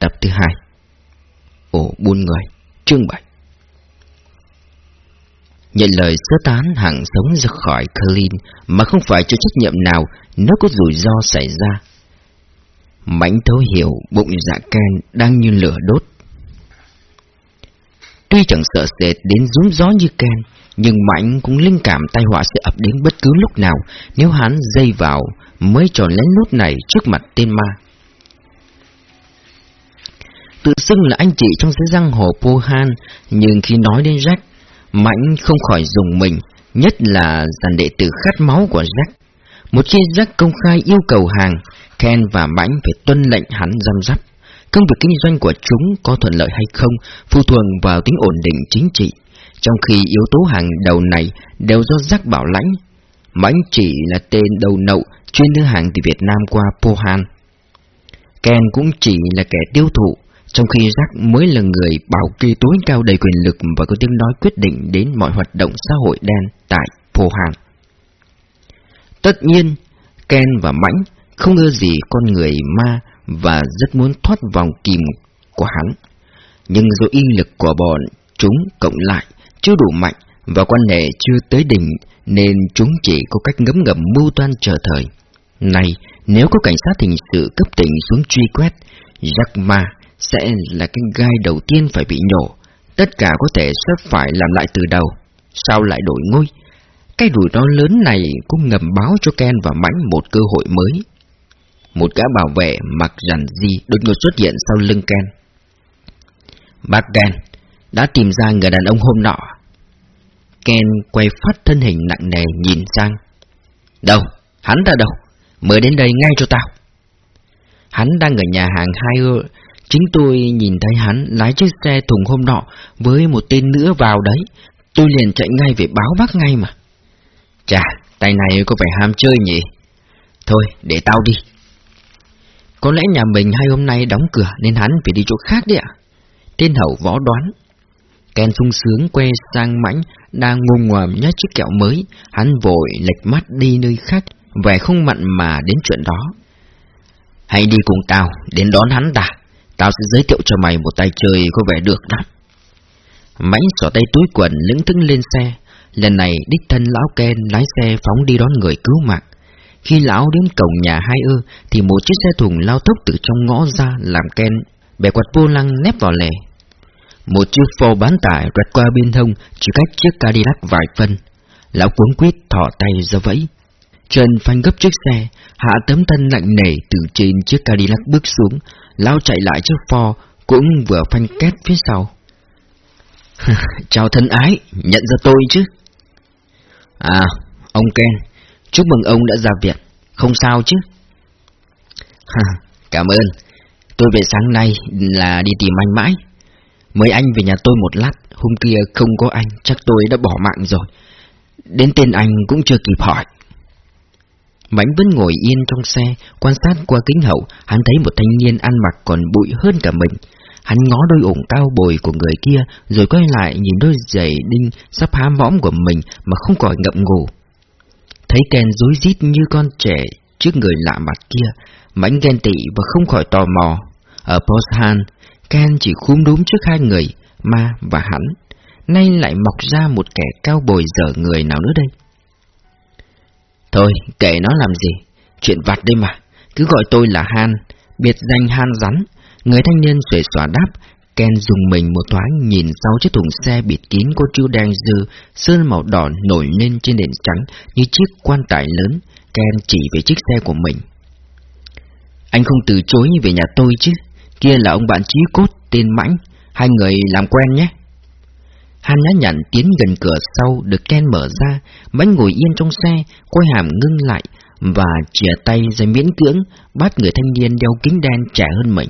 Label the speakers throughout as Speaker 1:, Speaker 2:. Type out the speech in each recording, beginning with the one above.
Speaker 1: tập thứ hai. Ổ buôn người Chương 7 Nhận lời sơ tán hàng sống ra khỏi Kalin Mà không phải cho trách nhiệm nào, Nếu có rủi ro xảy ra. Mãnh thấu hiểu bụng dạ Ken đang như lửa đốt. Tuy chẳng sợ sệt đến rúm gió như Ken, Nhưng Mãnh cũng linh cảm tai họa sẽ ập đến bất cứ lúc nào Nếu hắn dây vào mới tròn lén nút này trước mặt tên ma. Tự xưng là anh chị trong giới giang hồ Pohan Nhưng khi nói đến Jack Mãnh không khỏi dùng mình, Nhất là dàn đệ tử khát máu của Jack. Một khi Jack công khai yêu cầu hàng, Ken và Mãnh phải tuân lệnh hắn giam giáp Công việc kinh doanh của chúng có thuận lợi hay không phụ thuộc vào tính ổn định chính trị. Trong khi yếu tố hàng đầu này đều do Jack bảo lãnh Mãnh chỉ là tên đầu nậu chuyên đưa hàng từ Việt Nam qua Pohan Ken cũng chỉ là kẻ tiêu thụ trong khi Jack mới là người bảo kê tối cao đầy quyền lực và có tiếng nói quyết định đến mọi hoạt động xã hội đen tại Pohang. Tất nhiên, Ken và Mãnh không ưa gì con người ma và rất muốn thoát vòng kìm của hắn. Nhưng do y lực của bọn chúng cộng lại chưa đủ mạnh và quan hệ chưa tới đỉnh nên chúng chỉ có cách ngấm ngầm mưu toan chờ thời. Này, nếu có cảnh sát hình sự cấp tỉnh xuống truy quét, Jack Ma sẽ là cái gai đầu tiên phải bị nhổ. Tất cả có thể sẽ phải làm lại từ đầu. Sao lại đổi ngôi? Cái rủi ro lớn này cũng ngầm báo cho Ken và Mãnh một cơ hội mới. Một gã bảo vệ mặc rằn di đột ngột xuất hiện sau lưng Ken. Bác Ken, đã tìm ra người đàn ông hôm nọ. Ken quay phát thân hình nặng nề nhìn sang. Đâu? Hắn ra đâu? Mới đến đây ngay cho tao. Hắn đang ở nhà hàng hai Chính tôi nhìn thấy hắn lái chiếc xe thùng hôm nọ với một tên nữa vào đấy. Tôi liền chạy ngay về báo bác ngay mà. Chà, tay này có vẻ ham chơi nhỉ? Thôi, để tao đi. Có lẽ nhà mình hai hôm nay đóng cửa nên hắn phải đi chỗ khác đấy ạ. Tên hậu võ đoán. Ken sung sướng quay sang mãnh, đang ngôn ngoàm nhát chiếc kẹo mới. Hắn vội lệch mắt đi nơi khác, vẻ không mặn mà đến chuyện đó. Hãy đi cùng tao, đến đón hắn đã. Tao sẽ giới thiệu cho mày một tay chơi có vẻ được lắm. Mãnh xỏ tay túi quần lững thững lên xe. Lần này, đích thân lão Ken lái xe phóng đi đón người cứu mạng. Khi lão đến cổng nhà hai ư, thì một chiếc xe thùng lao tốc từ trong ngõ ra làm Ken bẻ quạt vô lăng nép vào lề. Một chiếc phô bán tải rạch qua bên hông, chỉ cách chiếc Cadillac vài phân. Lão cuống quýt thỏ tay ra vẫy. Trần phanh gấp chiếc xe, hạ tấm thân lạnh nề từ trên chiếc Cadillac bước xuống, lao chạy lại chiếc Ford, cũng vừa phanh két phía sau. Chào thân ái, nhận ra tôi chứ? À, ông Ken, chúc mừng ông đã ra viện, không sao chứ? Cảm ơn, tôi về sáng nay là đi tìm anh mãi. Mới anh về nhà tôi một lát, hôm kia không có anh, chắc tôi đã bỏ mạng rồi. Đến tên anh cũng chưa kịp hỏi. Mãnh vẫn ngồi yên trong xe, quan sát qua kính hậu, hắn thấy một thanh niên ăn mặc còn bụi hơn cả mình. Hắn ngó đôi ủng cao bồi của người kia, rồi quay lại nhìn đôi giày đinh sắp há mõm của mình mà không khỏi ngậm ngủ. Thấy Ken rối rít như con trẻ trước người lạ mặt kia, Mãnh ghen tị và không khỏi tò mò. Ở Posthan, Ken chỉ khúm đúng trước hai người, Ma và hắn. Nay lại mọc ra một kẻ cao bồi dở người nào nữa đây? Thôi, kệ nó làm gì, chuyện vặt đây mà, cứ gọi tôi là Han, biệt danh Han rắn. Người thanh niên xuể xòa đáp, Ken dùng mình một thoáng nhìn sau chiếc thùng xe bịt kín có chữ đen dư, sơn màu đỏ nổi lên trên nền trắng như chiếc quan tài lớn, Ken chỉ về chiếc xe của mình. Anh không từ chối về nhà tôi chứ, kia là ông bạn trí cốt tên Mãnh, hai người làm quen nhé. Hắn nhã nhặn tiến gần cửa sau được Ken mở ra, bánh ngồi yên trong xe, quay hàm ngưng lại và chìa tay ra miễn cưỡng bắt người thanh niên đeo kính đen trẻ hơn mình.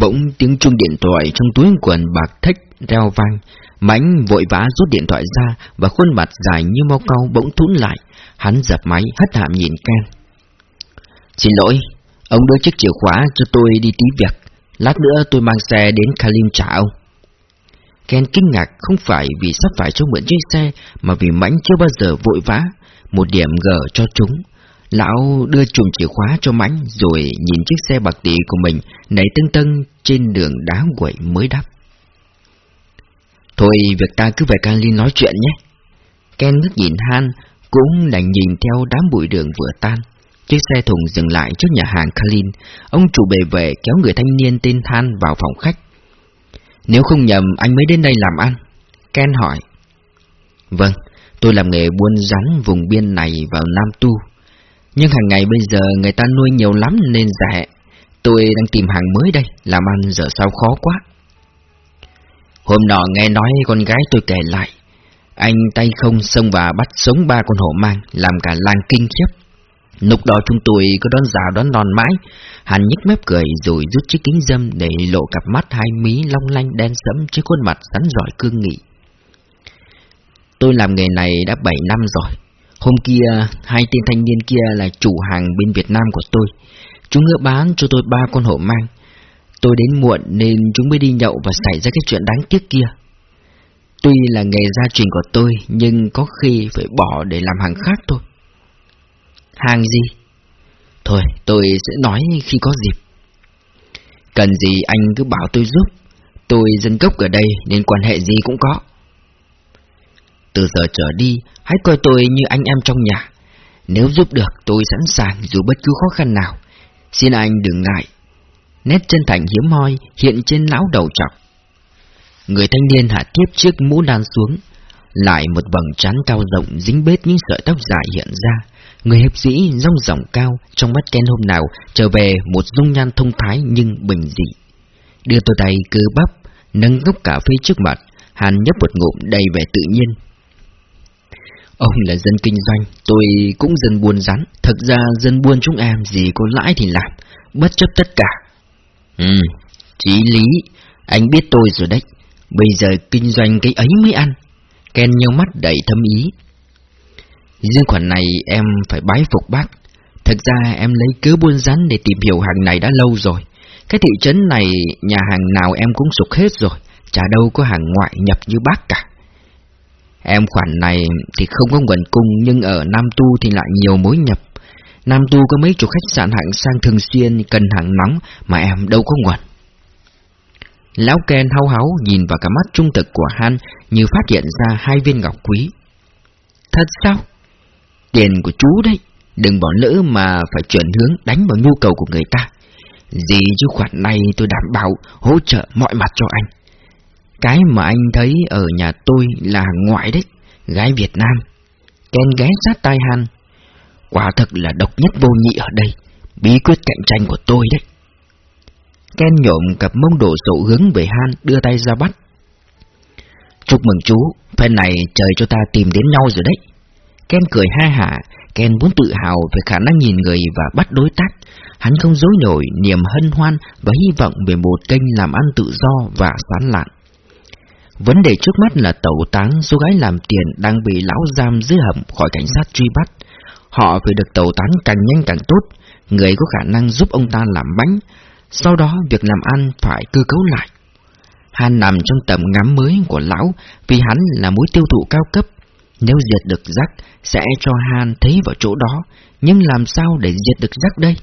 Speaker 1: Bỗng tiếng chuông điện thoại trong túi quần bạc thách reo vang, Mãnh vội vã rút điện thoại ra và khuôn mặt dài như mau cau bỗng thún lại, hắn dập máy hất hàm nhìn Ken. Xin lỗi, ông đưa chiếc chìa khóa cho tôi đi tí việc, lát nữa tôi mang xe đến Kalim trả ông. Ken kinh ngạc không phải vì sắp phải cho mượn chiếc xe, mà vì mãnh chưa bao giờ vội vã, một điểm gờ cho chúng. Lão đưa chùm chìa khóa cho Mãnh rồi nhìn chiếc xe bạc tỷ của mình nảy tưng tưng trên đường đá quậy mới đắp. Thôi việc ta cứ về Canlin nói chuyện nhé. Ken ngước nhìn Han, cũng đành nhìn theo đám bụi đường vừa tan. Chiếc xe thùng dừng lại trước nhà hàng Kalin. Ông chủ bề về kéo người thanh niên tên Than vào phòng khách. Nếu không nhầm, anh mới đến đây làm ăn. Ken hỏi. Vâng, tôi làm nghề buôn rắn vùng biên này vào Nam Tu. Nhưng hàng ngày bây giờ người ta nuôi nhiều lắm nên rẻ. Tôi đang tìm hàng mới đây, làm ăn giờ sao khó quá. Hôm nọ nghe nói con gái tôi kể lại, anh tay không xông và bắt sống ba con hổ mang, làm cả làng kinh khiếp. Lúc đó chúng tôi có đón già đón non mãi, hắn nhếch mép cười rồi rút chiếc kính dâm để lộ cặp mắt hai mí long lanh đen sẫm trên khuôn mặt rắn giỏi cương nghị. Tôi làm nghề này đã 7 năm rồi. Hôm kia, hai tên thanh niên kia là chủ hàng bên Việt Nam của tôi. Chúng hứa bán cho tôi ba con hổ mang. Tôi đến muộn nên chúng mới đi nhậu và xảy ra cái chuyện đáng tiếc kia. Tuy là nghề gia truyền của tôi, nhưng có khi phải bỏ để làm hàng khác thôi. Hàng gì? Thôi, tôi sẽ nói khi có dịp. Cần gì anh cứ bảo tôi giúp. Tôi dân gốc ở đây nên quan hệ gì cũng có. Từ giờ trở đi, hãy coi tôi như anh em trong nhà. Nếu giúp được, tôi sẵn sàng dù bất cứ khó khăn nào. Xin anh đừng ngại. Nét chân thành hiếm hoi hiện trên lão đầu trọc. Người thanh niên hạ tiếp chiếc mũ đan xuống, lại một vầng trán cao rộng dính bết những sợi tóc dài hiện ra. Người hiệp sĩ rong ròng cao trong mắt Ken hôm nào trở về một dung nhan thông thái nhưng bình dị. Đưa tôi tay cơ bắp, nâng gốc cà phê trước mặt, Hàn nhấp một ngụm đầy vẻ tự nhiên. Ông là dân kinh doanh, tôi cũng dân buôn rắn. Thật ra dân buôn chúng em gì có lãi thì làm, bất chấp tất cả. Ừ, chí lý, anh biết tôi rồi đấy. Bây giờ kinh doanh cái ấy mới ăn. Ken nhau mắt đầy thâm ý. Riêng khoản này em phải bái phục bác. Thật ra em lấy cớ buôn rắn để tìm hiểu hàng này đã lâu rồi. Cái thị trấn này nhà hàng nào em cũng sụp hết rồi, chả đâu có hàng ngoại nhập như bác cả. Em khoản này thì không có nguồn cung nhưng ở Nam Tu thì lại nhiều mối nhập. Nam Tu có mấy chục khách sạn hạng sang thường xuyên cần hàng nóng mà em đâu có nguồn. Lão Ken hao háo nhìn vào cả mắt trung thực của Han như phát hiện ra hai viên ngọc quý. Thật sao? Tiền của chú đấy, đừng bỏ lỡ mà phải chuyển hướng đánh vào nhu cầu của người ta. Gì chứ khoản này tôi đảm bảo hỗ trợ mọi mặt cho anh. Cái mà anh thấy ở nhà tôi là hàng ngoại đấy, gái Việt Nam. Ken ghé sát tai Han. Quả thật là độc nhất vô nhị ở đây, bí quyết cạnh tranh của tôi đấy. Ken nhộm cặp mông đổ sộ hướng về Han đưa tay ra bắt. Chúc mừng chú, phen này trời cho ta tìm đến nhau rồi đấy. Ken cười ha hả, Ken muốn tự hào về khả năng nhìn người và bắt đối tác. Hắn không dối nổi niềm hân hoan và hy vọng về một kênh làm ăn tự do và sán lạn. Vấn đề trước mắt là tẩu tán số gái làm tiền đang bị lão giam dưới hầm khỏi cảnh sát truy bắt. Họ phải được tẩu tán càng nhanh càng tốt, người có khả năng giúp ông ta làm bánh. Sau đó việc làm ăn phải cơ cấu lại. hắn nằm trong tầm ngắm mới của lão vì hắn là mối tiêu thụ cao cấp nếu diệt được rắc, sẽ cho Han thấy vào chỗ đó, nhưng làm sao để diệt được rắc đây?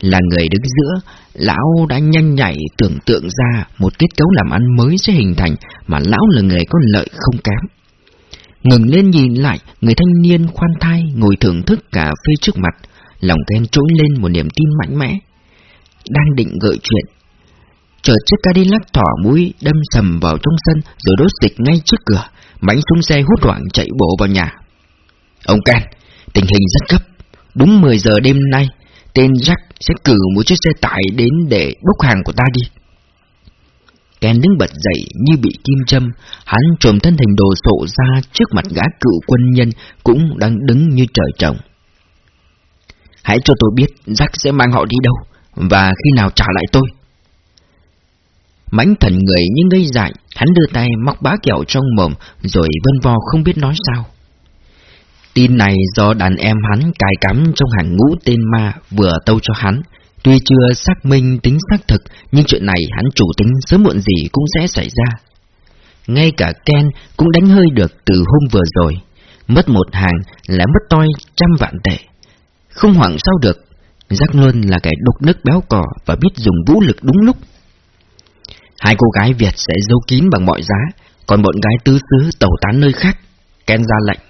Speaker 1: Là người đứng giữa, lão đã nhanh nhảy tưởng tượng ra một kết cấu làm ăn mới sẽ hình thành mà lão là người có lợi không kém. Ngừng lên nhìn lại, người thanh niên khoan thai ngồi thưởng thức cà phê trước mặt, lòng ghen trỗi lên một niềm tin mạnh mẽ. Đang định gợi chuyện, chợt chiếc Cadillac thỏ mũi đâm sầm vào trong sân rồi đốt dịch ngay trước cửa, Mãnh xuống xe hút hoảng chạy bộ vào nhà. Ông Can, tình hình rất gấp. Đúng 10 giờ đêm nay, tên Jack sẽ cử một chiếc xe tải đến để bốc hàng của ta đi. Ken đứng bật dậy như bị kim châm, hắn trồm thân hình đồ sộ ra trước mặt gã cựu quân nhân cũng đang đứng như trời trồng. Hãy cho tôi biết Jack sẽ mang họ đi đâu, và khi nào trả lại tôi. Mãnh thần người như ngây dại, hắn đưa tay móc bá kẹo trong mồm rồi vân vò không biết nói sao. Tin này do đàn em hắn cài cắm trong hàng ngũ tên ma vừa tâu cho hắn. Tuy chưa xác minh tính xác thực, nhưng chuyện này hắn chủ tính sớm muộn gì cũng sẽ xảy ra. Ngay cả Ken cũng đánh hơi được từ hôm vừa rồi. Mất một hàng là mất toi trăm vạn tệ. Không hoảng sao được, Giác luôn là kẻ đục nước béo cỏ và biết dùng vũ lực đúng lúc. Hai cô gái Việt sẽ giấu kín bằng mọi giá, còn bọn gái tứ xứ tẩu tán nơi khác. Ken ra lệnh.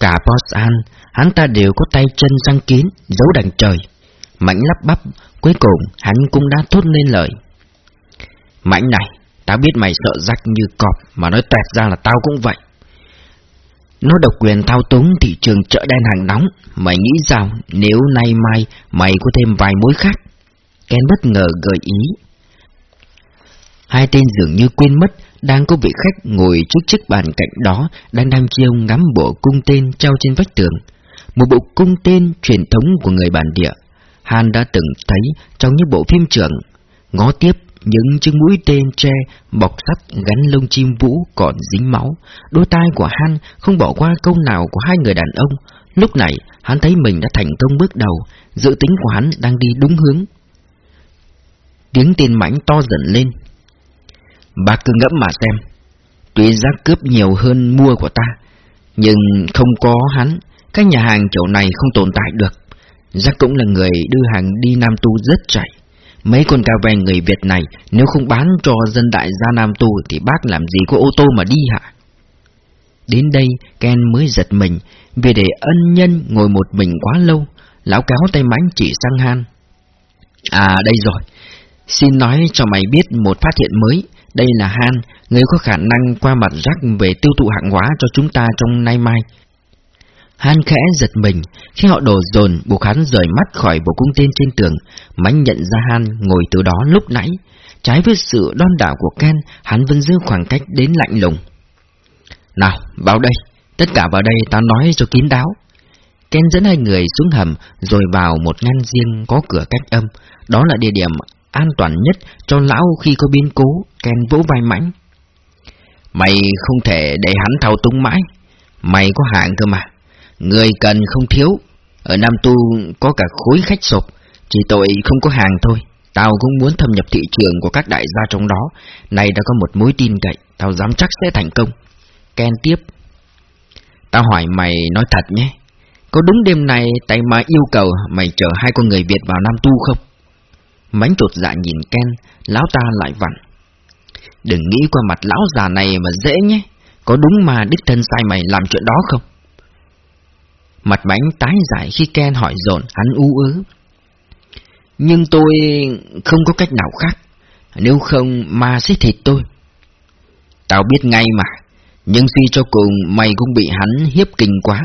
Speaker 1: Cả Boss An, hắn ta đều có tay chân răng kín, giấu đằng trời. Mảnh lắp bắp, cuối cùng hắn cũng đã thốt lên lời. Mảnh này, tao biết mày sợ rắc như cọp, mà nói toẹt ra là tao cũng vậy. Nó độc quyền thao túng thị trường chợ đen hàng nóng, mày nghĩ sao nếu nay mai mày có thêm vài mối khác? Ken bất ngờ gợi ý. Hai tên dường như quên mất, đang có vị khách ngồi trước chiếc bàn cạnh đó, đang đang chiêu ngắm bộ cung tên treo trên vách tường. Một bộ cung tên truyền thống của người bản địa. Han đã từng thấy trong những bộ phim trưởng. Ngó tiếp, những chiếc mũi tên tre bọc sắt gắn lông chim vũ còn dính máu. Đôi tai của Han không bỏ qua câu nào của hai người đàn ông. Lúc này, hắn thấy mình đã thành công bước đầu, dự tính của hắn đang đi đúng hướng. Tiếng tên mảnh to dần lên. Bác cứ ngẫm mà xem. Tuy giá cướp nhiều hơn mua của ta, nhưng không có hắn, các nhà hàng kiểu này không tồn tại được. Giác cũng là người đưa hàng đi Nam Tu rất chạy. Mấy con cà vè người Việt này nếu không bán cho dân đại gia Nam Tu thì bác làm gì có ô tô mà đi hả? Đến đây Ken mới giật mình vì để ân nhân ngồi một mình quá lâu. Lão cáo tay mánh chỉ sang Han. À đây rồi, xin nói cho mày biết một phát hiện mới. Đây là Han, người có khả năng qua mặt rác về tiêu thụ hàng hóa cho chúng ta trong nay mai. Han khẽ giật mình, khi họ đổ dồn buộc hắn rời mắt khỏi bộ cung tên trên tường, mánh nhận ra Han ngồi từ đó lúc nãy. Trái với sự đoan đảo của Ken, hắn vẫn giữ khoảng cách đến lạnh lùng. Nào, vào đây, tất cả vào đây ta nói cho kín đáo. Ken dẫn hai người xuống hầm rồi vào một ngăn riêng có cửa cách âm. Đó là địa điểm an toàn nhất cho lão khi có biến cố, Ken vỗ vai mãnh. Mày không thể để hắn thao túng mãi, mày có hạng cơ mà. Người cần không thiếu, ở Nam Tu có cả khối khách sộp, chỉ tội không có hàng thôi. Tao cũng muốn thâm nhập thị trường của các đại gia trong đó, này đã có một mối tin cậy, tao dám chắc sẽ thành công. Ken tiếp. Tao hỏi mày nói thật nhé, có đúng đêm này tay mà yêu cầu mày chở hai con người Việt vào Nam Tu không? Mánh trột dạ nhìn Ken, lão ta lại vặn. Đừng nghĩ qua mặt lão già này mà dễ nhé, có đúng mà đích thân sai mày làm chuyện đó không? Mặt bánh tái giải khi Ken hỏi dồn hắn u ứ. Nhưng tôi không có cách nào khác, nếu không ma sẽ thịt tôi. Tao biết ngay mà, nhưng suy cho cùng mày cũng bị hắn hiếp kinh quá.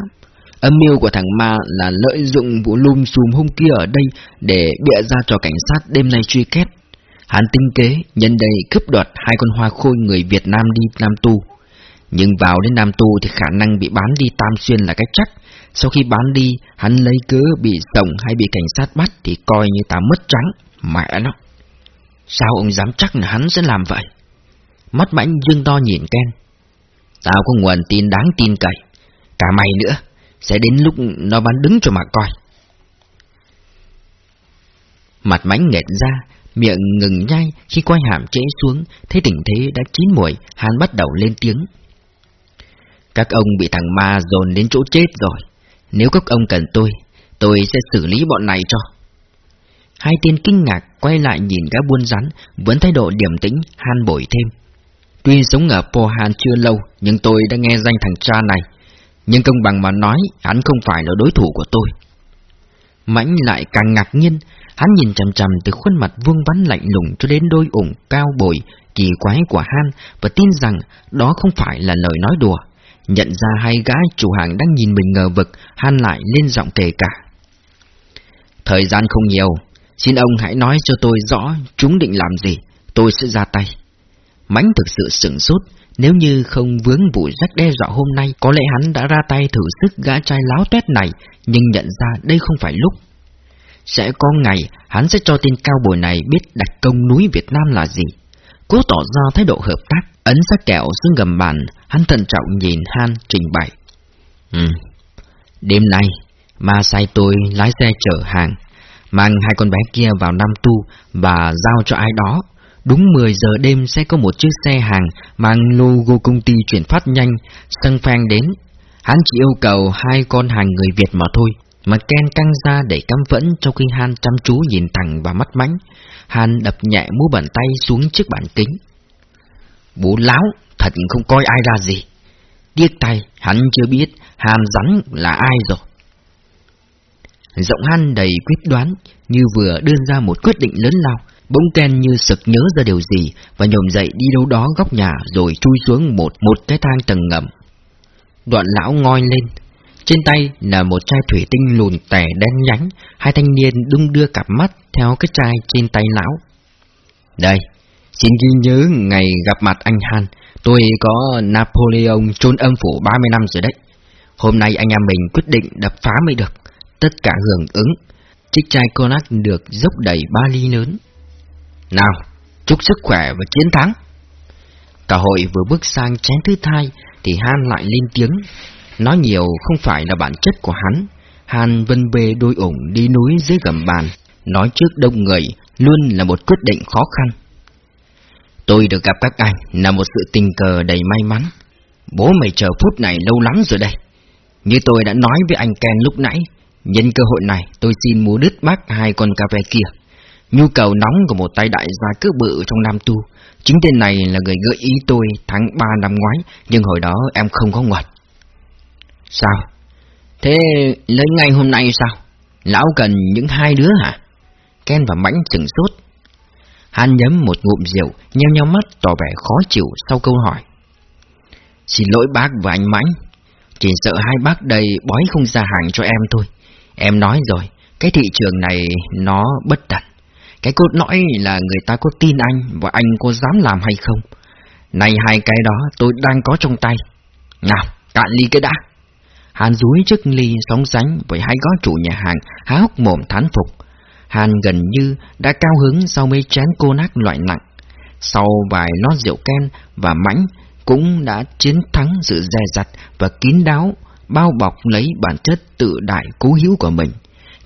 Speaker 1: Âm mưu của thằng ma là lợi dụng vụ lùm xùm hôm kia ở đây để bịa ra cho cảnh sát đêm nay truy kết. Hắn tinh kế, nhân đây cướp đoạt hai con hoa khôi người Việt Nam đi Nam Tu. Nhưng vào đến Nam Tu thì khả năng bị bán đi Tam Xuyên là cách chắc. Sau khi bán đi, hắn lấy cớ bị tổng hay bị cảnh sát bắt thì coi như ta mất trắng. Mẹ nó! Sao ông dám chắc là hắn sẽ làm vậy? Mắt mãnh dương to nhìn Ken. Tao có nguồn tin đáng tin cậy. Cả mày nữa, sẽ đến lúc nó bán đứng cho mà coi. Mặt mánh nghẹt ra, miệng ngừng nhai khi quay hàm trễ xuống, thấy tình thế đã chín muồi, hắn bắt đầu lên tiếng. Các ông bị thằng ma dồn đến chỗ chết rồi. Nếu các ông cần tôi, tôi sẽ xử lý bọn này cho. Hai tên kinh ngạc quay lại nhìn các buôn rắn, vẫn thái độ điềm tĩnh, han bổi thêm. Tuy sống ở Pohan chưa lâu, nhưng tôi đã nghe danh thằng cha này. Nhưng công bằng mà nói, hắn không phải là đối thủ của tôi. Mãnh lại càng ngạc nhiên, hắn nhìn chằm chằm từ khuôn mặt vuông vắn lạnh lùng cho đến đôi ủng cao bồi, kỳ quái của Han và tin rằng đó không phải là lời nói đùa. Nhận ra hai gái chủ hàng đang nhìn mình ngờ vực, Han lại lên giọng kể cả. Thời gian không nhiều, xin ông hãy nói cho tôi rõ chúng định làm gì, tôi sẽ ra tay. Mãnh thực sự sửng sốt, nếu như không vướng vụ rắc đe dọa hôm nay, có lẽ hắn đã ra tay thử sức gã trai láo tuét này, nhưng nhận ra đây không phải lúc. Sẽ có ngày, hắn sẽ cho tên cao bồi này biết đặt công núi Việt Nam là gì. Cố tỏ ra thái độ hợp tác, ấn xác kẹo xuống gầm bàn, hắn thận trọng nhìn Han trình bày. Ừ, đêm nay, ma sai tôi lái xe chở hàng, mang hai con bé kia vào Nam Tu và giao cho ai đó. Đúng 10 giờ đêm sẽ có một chiếc xe hàng mang logo công ty chuyển phát nhanh, sân phang đến. Hắn chỉ yêu cầu hai con hàng người Việt mà thôi. mà Ken căng ra để căm vẫn trong khi Han chăm chú nhìn thẳng và mắt mánh. Han đập nhẹ mu bàn tay xuống chiếc bàn kính. Bố láo, thật không coi ai ra gì. Điếc tay, hắn chưa biết Han rắn là ai rồi. Giọng Han đầy quyết đoán, như vừa đưa ra một quyết định lớn lao. Bỗng Ken như sực nhớ ra điều gì và nhổm dậy đi đâu đó góc nhà rồi chui xuống một một cái thang tầng ngầm. Đoạn lão ngoi lên, trên tay là một chai thủy tinh lùn tẻ đen nhánh, hai thanh niên đung đưa cặp mắt theo cái chai trên tay lão. Đây, xin ghi nhớ ngày gặp mặt anh Han, tôi có Napoleon chôn âm phủ 30 năm rồi đấy. Hôm nay anh em mình quyết định đập phá mới được, tất cả hưởng ứng. Chiếc chai cognac được dốc đầy ba ly lớn. Nào, chúc sức khỏe và chiến thắng. Cả hội vừa bước sang chén thứ hai thì Han lại lên tiếng. Nói nhiều không phải là bản chất của hắn. Han vân bê đôi ủng đi núi dưới gầm bàn. Nói trước đông người luôn là một quyết định khó khăn. Tôi được gặp các anh là một sự tình cờ đầy may mắn. Bố mày chờ phút này lâu lắm rồi đây. Như tôi đã nói với anh Ken lúc nãy, nhân cơ hội này tôi xin mua đứt bác hai con cà phê kia. Nhu cầu nóng của một tay đại gia cướp bự trong Nam Tu. Chính tên này là người gợi ý tôi tháng 3 năm ngoái, nhưng hồi đó em không có ngoặt. Sao? Thế lấy ngay hôm nay sao? Lão cần những hai đứa hả? Ken và Mãnh chừng sốt. Hắn nhấm một ngụm rượu, nheo nheo mắt tỏ vẻ khó chịu sau câu hỏi. Xin lỗi bác và anh Mãnh, chỉ sợ hai bác đây bói không ra hàng cho em thôi. Em nói rồi, cái thị trường này nó bất tận. Cái cốt lõi là người ta có tin anh và anh có dám làm hay không. Này hai cái đó tôi đang có trong tay. Nào, cạn ly cái đã. Hàn dúi chiếc ly sóng sánh với hai gói chủ nhà hàng há hốc mồm thán phục. Hàn gần như đã cao hứng sau mấy chén cô nát loại nặng. Sau vài lót rượu ken và mãnh cũng đã chiến thắng sự dè dặt và kín đáo, bao bọc lấy bản chất tự đại cố hữu của mình.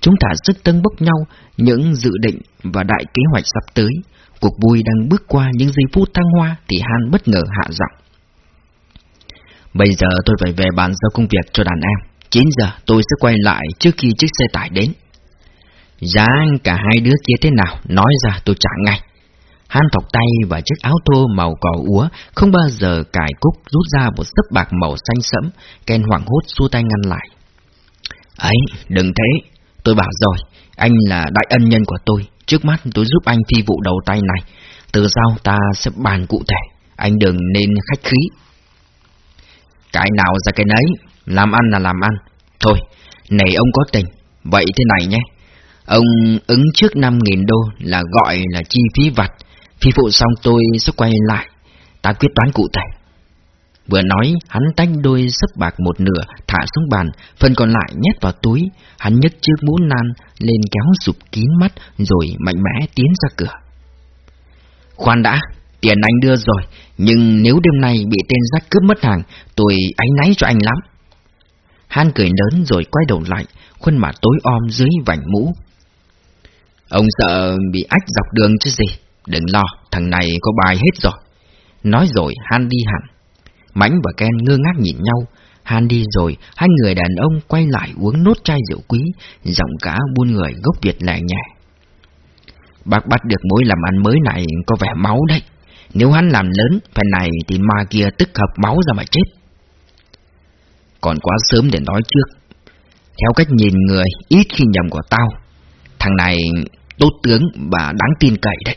Speaker 1: Chúng ta sức tân bốc nhau những dự định và đại kế hoạch sắp tới. Cuộc vui đang bước qua những giây phút thăng hoa thì Han bất ngờ hạ giọng. Bây giờ tôi phải về bàn giao công việc cho đàn em. 9 giờ tôi sẽ quay lại trước khi chiếc xe tải đến. Giá cả hai đứa kia thế nào, nói ra tôi trả ngay. Han thọc tay vào chiếc áo thô màu cỏ úa, không bao giờ cài cúc rút ra một sấp bạc màu xanh sẫm, Ken hoảng hốt xua tay ngăn lại. Ấy, đừng thế, tôi bảo rồi, anh là đại ân nhân của tôi, trước mắt tôi giúp anh phi vụ đầu tay này, từ sau ta sẽ bàn cụ thể, anh đừng nên khách khí. Cái nào ra cái nấy, làm ăn là làm ăn. Thôi, này ông có tình, vậy thế này nhé. Ông ứng trước 5.000 đô là gọi là chi phí vặt, phi phụ xong tôi sẽ quay lại, ta quyết toán cụ thể. Vừa nói, hắn tách đôi sấp bạc một nửa, thả xuống bàn, phần còn lại nhét vào túi. Hắn nhấc chiếc mũ nan lên kéo sụp kín mắt, rồi mạnh mẽ tiến ra cửa. Khoan đã, tiền anh đưa rồi, nhưng nếu đêm nay bị tên rác cướp mất hàng, tôi áy náy cho anh lắm. hắn cười lớn rồi quay đầu lại, khuôn mặt tối om dưới vành mũ. Ông sợ bị ách dọc đường chứ gì, đừng lo, thằng này có bài hết rồi. Nói rồi hắn đi hẳn. Mãnh và Ken ngơ ngác nhìn nhau. Han đi rồi, hai người đàn ông quay lại uống nốt chai rượu quý, giọng cá buôn người gốc Việt lẻ nhẹ. Bác bắt được mối làm ăn mới này có vẻ máu đấy. Nếu hắn làm lớn, phần này thì ma kia tức hợp máu ra mà chết. Còn quá sớm để nói trước. Theo cách nhìn người ít khi nhầm của tao, thằng này tốt tướng và đáng tin cậy đấy.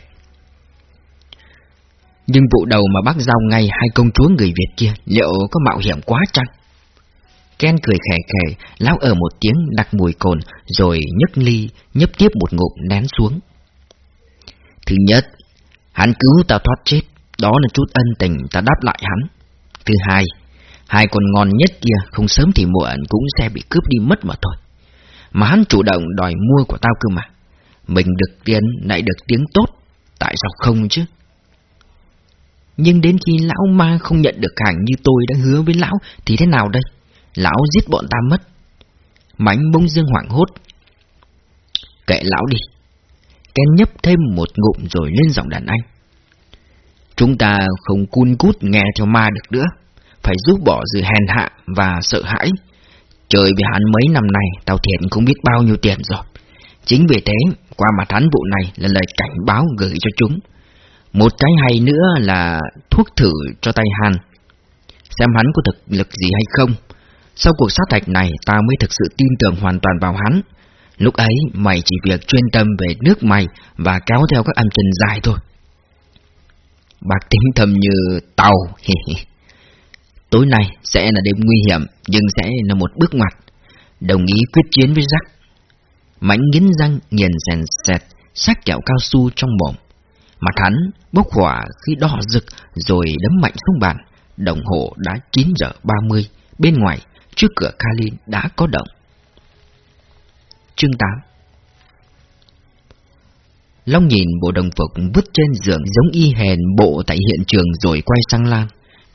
Speaker 1: Nhưng vụ đầu mà bác giao ngay hai công chúa người Việt kia liệu có mạo hiểm quá chăng? Ken cười khẻ khẻ, lão ở một tiếng đặt mùi cồn, rồi nhấc ly, nhấp tiếp một ngụm nén xuống. Thứ nhất, hắn cứu ta thoát chết, đó là chút ân tình ta đáp lại hắn. Thứ hai, hai con ngon nhất kia không sớm thì muộn cũng sẽ bị cướp đi mất mà thôi. Mà hắn chủ động đòi mua của tao cơ mà. Mình được tiền lại được tiếng tốt, tại sao không chứ? Nhưng đến khi lão ma không nhận được hàng như tôi đã hứa với lão thì thế nào đây? Lão giết bọn ta mất. Mánh bông dương hoảng hốt. Kệ lão đi. Ken nhấp thêm một ngụm rồi lên giọng đàn anh. Chúng ta không cun cút nghe theo ma được nữa. Phải giúp bỏ sự hèn hạ và sợ hãi. trời với hắn mấy năm nay, tao thiệt không biết bao nhiêu tiền rồi. Chính vì thế, qua mặt hắn vụ này là lời cảnh báo gửi cho chúng. Một cái hay nữa là thuốc thử cho tay hàn Xem hắn có thực lực gì hay không. Sau cuộc sát hạch này, ta mới thực sự tin tưởng hoàn toàn vào hắn. Lúc ấy, mày chỉ việc chuyên tâm về nước mày và kéo theo các âm chân dài thôi. bạc tính thầm như tàu. Tối nay sẽ là đêm nguy hiểm, nhưng sẽ là một bước ngoặt. Đồng ý quyết chiến với rắc. Mảnh nghiến răng nghiền rèn sẹt, sát kẹo cao su trong bồn Mặt hắn bốc hỏa khi đỏ rực rồi đấm mạnh xuống bàn. Đồng hồ đã 9 giờ 30, bên ngoài, trước cửa Kalin đã có động. Chương 8 Long nhìn bộ đồng phục vứt trên giường giống y hèn bộ tại hiện trường rồi quay sang Lan.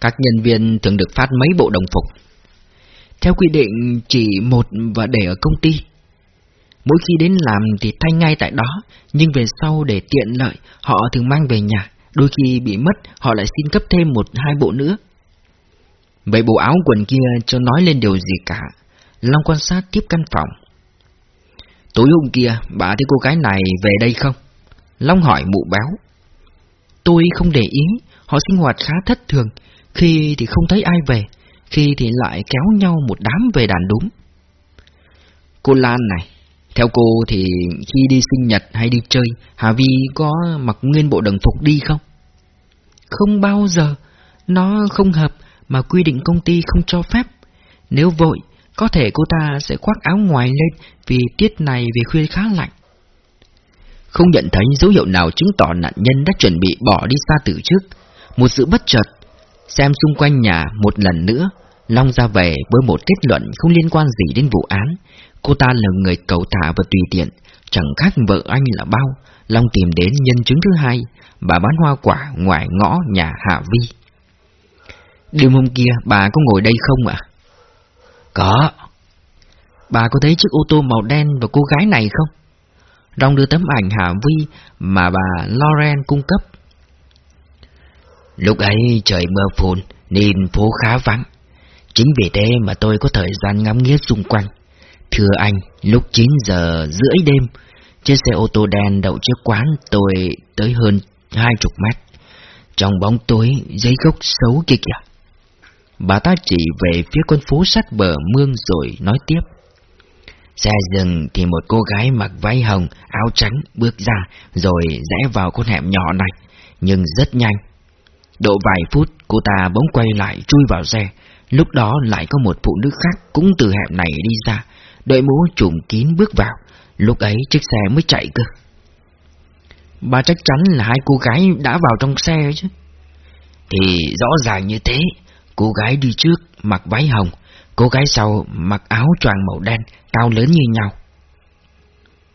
Speaker 1: Các nhân viên thường được phát mấy bộ đồng phục. Theo quy định chỉ một và để ở công ty. Mỗi khi đến làm thì thay ngay tại đó, nhưng về sau để tiện lợi, họ thường mang về nhà. Đôi khi bị mất, họ lại xin cấp thêm một hai bộ nữa. Vậy bộ áo quần kia cho nói lên điều gì cả. Long quan sát tiếp căn phòng. Tối hôm kia, bà thấy cô gái này về đây không? Long hỏi mụ béo. Tôi không để ý, họ sinh hoạt khá thất thường, khi thì không thấy ai về, khi thì lại kéo nhau một đám về đàn đúng. Cô Lan này, theo cô thì khi đi sinh nhật hay đi chơi, Hà Vi có mặc nguyên bộ đồng phục đi không? Không bao giờ, nó không hợp mà quy định công ty không cho phép. Nếu vội, có thể cô ta sẽ khoác áo ngoài lên vì tiết này về khuya khá lạnh. Không nhận thấy dấu hiệu nào chứng tỏ nạn nhân đã chuẩn bị bỏ đi xa từ trước. Một sự bất chợt, xem xung quanh nhà một lần nữa, Long ra về với một kết luận không liên quan gì đến vụ án. Cô ta là người cầu thả và tùy tiện, chẳng khác vợ anh là bao. Long tìm đến nhân chứng thứ hai, bà bán hoa quả ngoài ngõ nhà Hạ Vi. Đêm hôm kia bà có ngồi đây không ạ? Có. Bà có thấy chiếc ô tô màu đen và cô gái này không? Long đưa tấm ảnh Hạ Vi mà bà Lauren cung cấp. Lúc ấy trời mưa phùn nên phố khá vắng. Chính vì thế mà tôi có thời gian ngắm nghía xung quanh. Thưa anh, lúc 9 giờ rưỡi đêm, chiếc xe ô tô đen đậu trước quán tôi tới hơn hai chục mét. Trong bóng tối, giấy gốc xấu kia kìa. Bà ta chỉ về phía con phố sát bờ mương rồi nói tiếp. Xe dừng thì một cô gái mặc váy hồng, áo trắng bước ra rồi rẽ vào con hẻm nhỏ này, nhưng rất nhanh. Độ vài phút cô ta bỗng quay lại chui vào xe, lúc đó lại có một phụ nữ khác cũng từ hẻm này đi ra, đợi mũ trùm kín bước vào, lúc ấy chiếc xe mới chạy cơ. Bà chắc chắn là hai cô gái đã vào trong xe chứ. Thì rõ ràng như thế, cô gái đi trước mặc váy hồng, cô gái sau mặc áo choàng màu đen, cao lớn như nhau.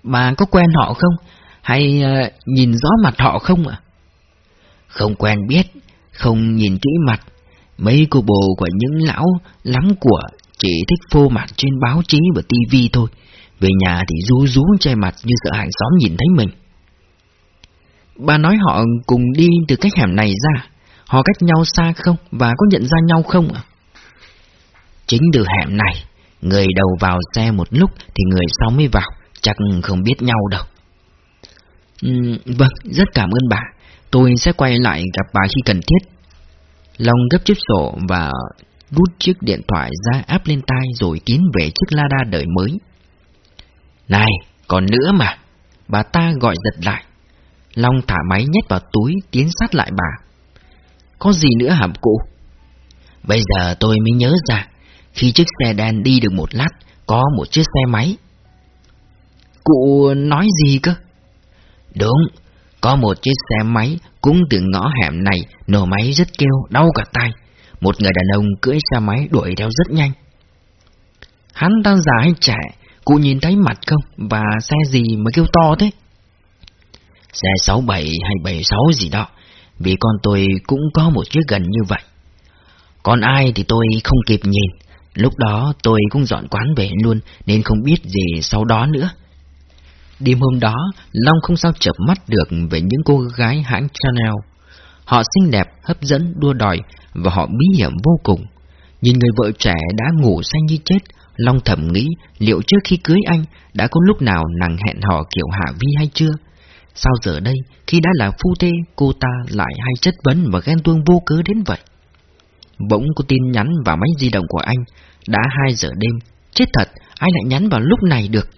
Speaker 1: Bà có quen họ không? Hay uh, nhìn rõ mặt họ không ạ? Không quen biết, không nhìn kỹ mặt. Mấy cô bồ của những lão lắm của chỉ thích phô mặt trên báo chí và tivi thôi. Về nhà thì rú rú che mặt như sợ hàng xóm nhìn thấy mình. Bà nói họ cùng đi từ cách hẻm này ra. Họ cách nhau xa không và có nhận ra nhau không ạ? Chính từ hẻm này, người đầu vào xe một lúc thì người sau mới vào, chắc không biết nhau đâu. Ừ, vâng, rất cảm ơn bà. Tôi sẽ quay lại gặp bà khi cần thiết. Long gấp chiếc sổ và rút chiếc điện thoại ra áp lên tai rồi tiến về chiếc Lada đời mới. Này, còn nữa mà. Bà ta gọi giật lại. Long thả máy nhét vào túi tiến sát lại bà. Có gì nữa hả cụ? Bây giờ tôi mới nhớ ra, khi chiếc xe đen đi được một lát, có một chiếc xe máy. Cụ nói gì cơ? Đúng, có một chiếc xe máy cũng từ ngõ hẻm này nổ máy rất kêu, đau cả tay. Một người đàn ông cưỡi xe máy đuổi theo rất nhanh. Hắn đang già hay trẻ, cụ nhìn thấy mặt không? Và xe gì mà kêu to thế? Xe 67 hay 76 gì đó, vì con tôi cũng có một chiếc gần như vậy. Còn ai thì tôi không kịp nhìn, lúc đó tôi cũng dọn quán về luôn nên không biết gì sau đó nữa. Đêm hôm đó, Long không sao chợp mắt được về những cô gái hãng Chanel. Họ xinh đẹp, hấp dẫn, đua đòi và họ bí hiểm vô cùng. Nhìn người vợ trẻ đã ngủ say như chết, Long thầm nghĩ liệu trước khi cưới anh đã có lúc nào nàng hẹn hò kiểu Hạ Vi hay chưa? Sao giờ đây, khi đã là phu thê, cô ta lại hay chất vấn và ghen tuông vô cớ đến vậy? Bỗng có tin nhắn vào máy di động của anh, đã 2 giờ đêm. Chết thật, ai lại nhắn vào lúc này được?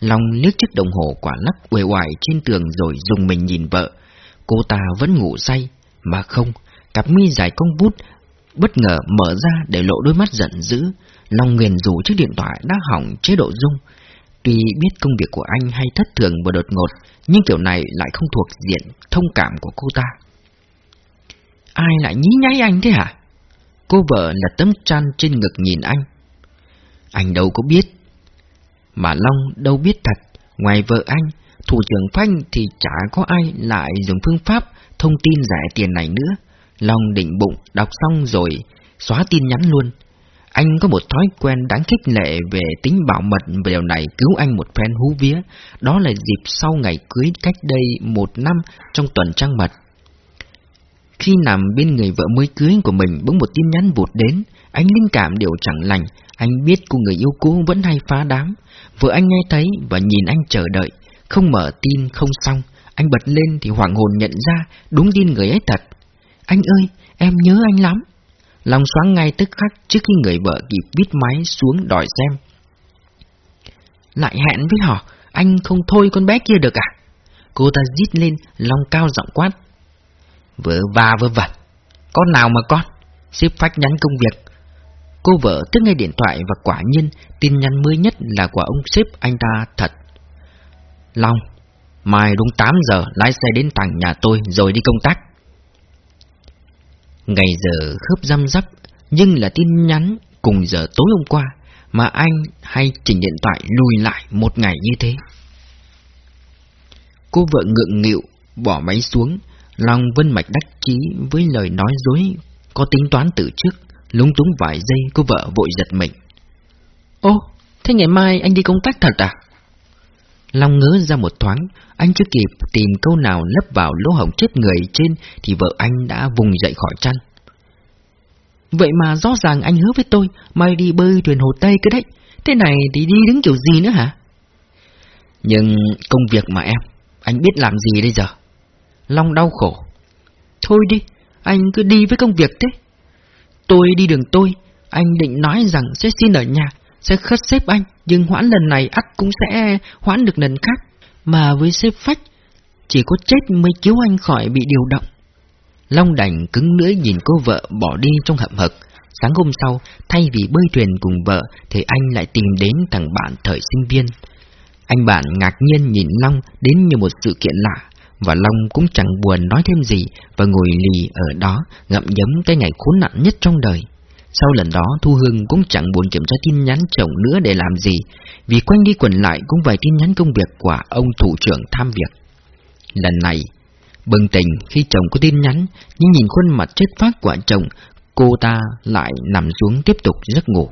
Speaker 1: Long liếc chiếc đồng hồ quả lắc uể oải trên tường rồi dùng mình nhìn vợ. Cô ta vẫn ngủ say, mà không, cặp mi dài cong vút bất ngờ mở ra để lộ đôi mắt giận dữ. Long nguyền rủ chiếc điện thoại đã hỏng chế độ rung. Tuy biết công việc của anh hay thất thường và đột ngột, nhưng kiểu này lại không thuộc diện thông cảm của cô ta. Ai lại nhí nháy anh thế hả? Cô vợ là tấm chăn trên ngực nhìn anh. Anh đâu có biết. Mà Long đâu biết thật, ngoài vợ anh, thủ trưởng Phanh thì chả có ai lại dùng phương pháp thông tin rẻ tiền này nữa. Long định bụng đọc xong rồi xóa tin nhắn luôn. Anh có một thói quen đáng khích lệ về tính bảo mật về điều này cứu anh một phen hú vía. Đó là dịp sau ngày cưới cách đây một năm trong tuần trăng mật. Khi nằm bên người vợ mới cưới của mình bỗng một tin nhắn vụt đến, anh linh cảm điều chẳng lành, anh biết cô người yêu cũ vẫn hay phá đám. Vợ anh nghe thấy và nhìn anh chờ đợi, không mở tin không xong, anh bật lên thì hoảng hồn nhận ra đúng tin người ấy thật. Anh ơi, em nhớ anh lắm. Lòng xoáng ngay tức khắc trước khi người vợ kịp viết máy xuống đòi xem. Lại hẹn với họ, anh không thôi con bé kia được à? Cô ta rít lên, lòng cao giọng quát. Vợ va vơ vẩn, con nào mà con? Xếp phách nhắn công việc. Cô vợ tức ngay điện thoại và quả nhiên tin nhắn mới nhất là của ông sếp anh ta thật. Long, mai đúng 8 giờ lái xe đến thẳng nhà tôi rồi đi công tác. Ngày giờ khớp răm rắp, nhưng là tin nhắn cùng giờ tối hôm qua, mà anh hay chỉnh điện thoại lùi lại một ngày như thế. Cô vợ ngượng nghịu, bỏ máy xuống, lòng vân mạch đắc chí với lời nói dối, có tính toán từ trước, lúng túng vài giây cô vợ vội giật mình. Ô, thế ngày mai anh đi công tác thật à? Long ngớ ra một thoáng, anh chưa kịp tìm câu nào lấp vào lỗ hổng chết người trên thì vợ anh đã vùng dậy khỏi chăn. Vậy mà rõ ràng anh hứa với tôi mai đi bơi thuyền hồ Tây cơ đấy. Thế này thì đi đứng kiểu gì nữa hả? Nhưng công việc mà em, anh biết làm gì bây giờ? Long đau khổ. Thôi đi, anh cứ đi với công việc thế. Tôi đi đường tôi, anh định nói rằng sẽ xin ở nhà, sẽ khất xếp anh, nhưng hoãn lần này ắt cũng sẽ hoãn được lần khác. Mà với xếp phách, chỉ có chết mới cứu anh khỏi bị điều động. Long đành cứng lưỡi nhìn cô vợ bỏ đi trong hậm hực. Sáng hôm sau, thay vì bơi thuyền cùng vợ, thì anh lại tìm đến thằng bạn thời sinh viên. Anh bạn ngạc nhiên nhìn Long đến như một sự kiện lạ, và Long cũng chẳng buồn nói thêm gì và ngồi lì ở đó ngậm nhấm cái ngày khốn nạn nhất trong đời. Sau lần đó Thu Hương cũng chẳng buồn kiểm tra tin nhắn chồng nữa để làm gì, vì quanh đi quẩn lại cũng vài tin nhắn công việc của ông thủ trưởng tham việc. Lần này, bừng tỉnh khi chồng có tin nhắn, nhưng nhìn khuôn mặt chết phát của chồng, cô ta lại nằm xuống tiếp tục giấc ngủ.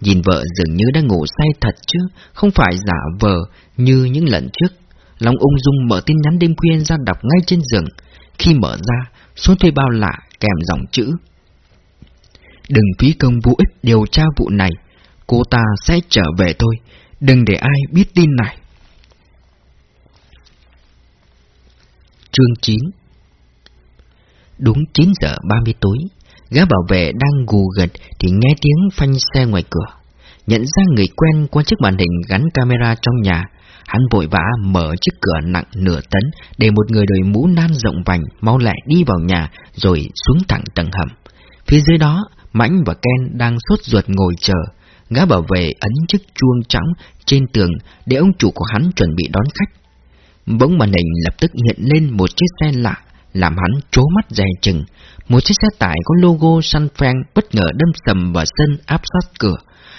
Speaker 1: Nhìn vợ dường như đang ngủ say thật chứ, không phải giả vờ như những lần trước. lòng ung dung mở tin nhắn đêm khuya ra đọc ngay trên giường. Khi mở ra, số thuê bao lạ kèm dòng chữ. Đừng phí công vô ích điều tra vụ này, cô ta sẽ trở về thôi, đừng để ai biết tin này. Chương 9 Đúng 9 giờ 30 tối, gã bảo vệ đang gù gật thì nghe tiếng phanh xe ngoài cửa. Nhận ra người quen qua chiếc màn hình gắn camera trong nhà, hắn vội vã mở chiếc cửa nặng nửa tấn để một người đội mũ nan rộng vành mau lẹ đi vào nhà rồi xuống thẳng tầng hầm. Phía dưới đó, Mãnh và Ken đang sốt ruột ngồi chờ. Gã bảo vệ ấn chiếc chuông trắng trên tường để ông chủ của hắn chuẩn bị đón khách. Bỗng màn hình lập tức hiện lên một chiếc xe lạ, làm hắn trố mắt dè chừng. Một chiếc xe tải có logo San Fran bất ngờ đâm sầm vào sân áp sát cửa.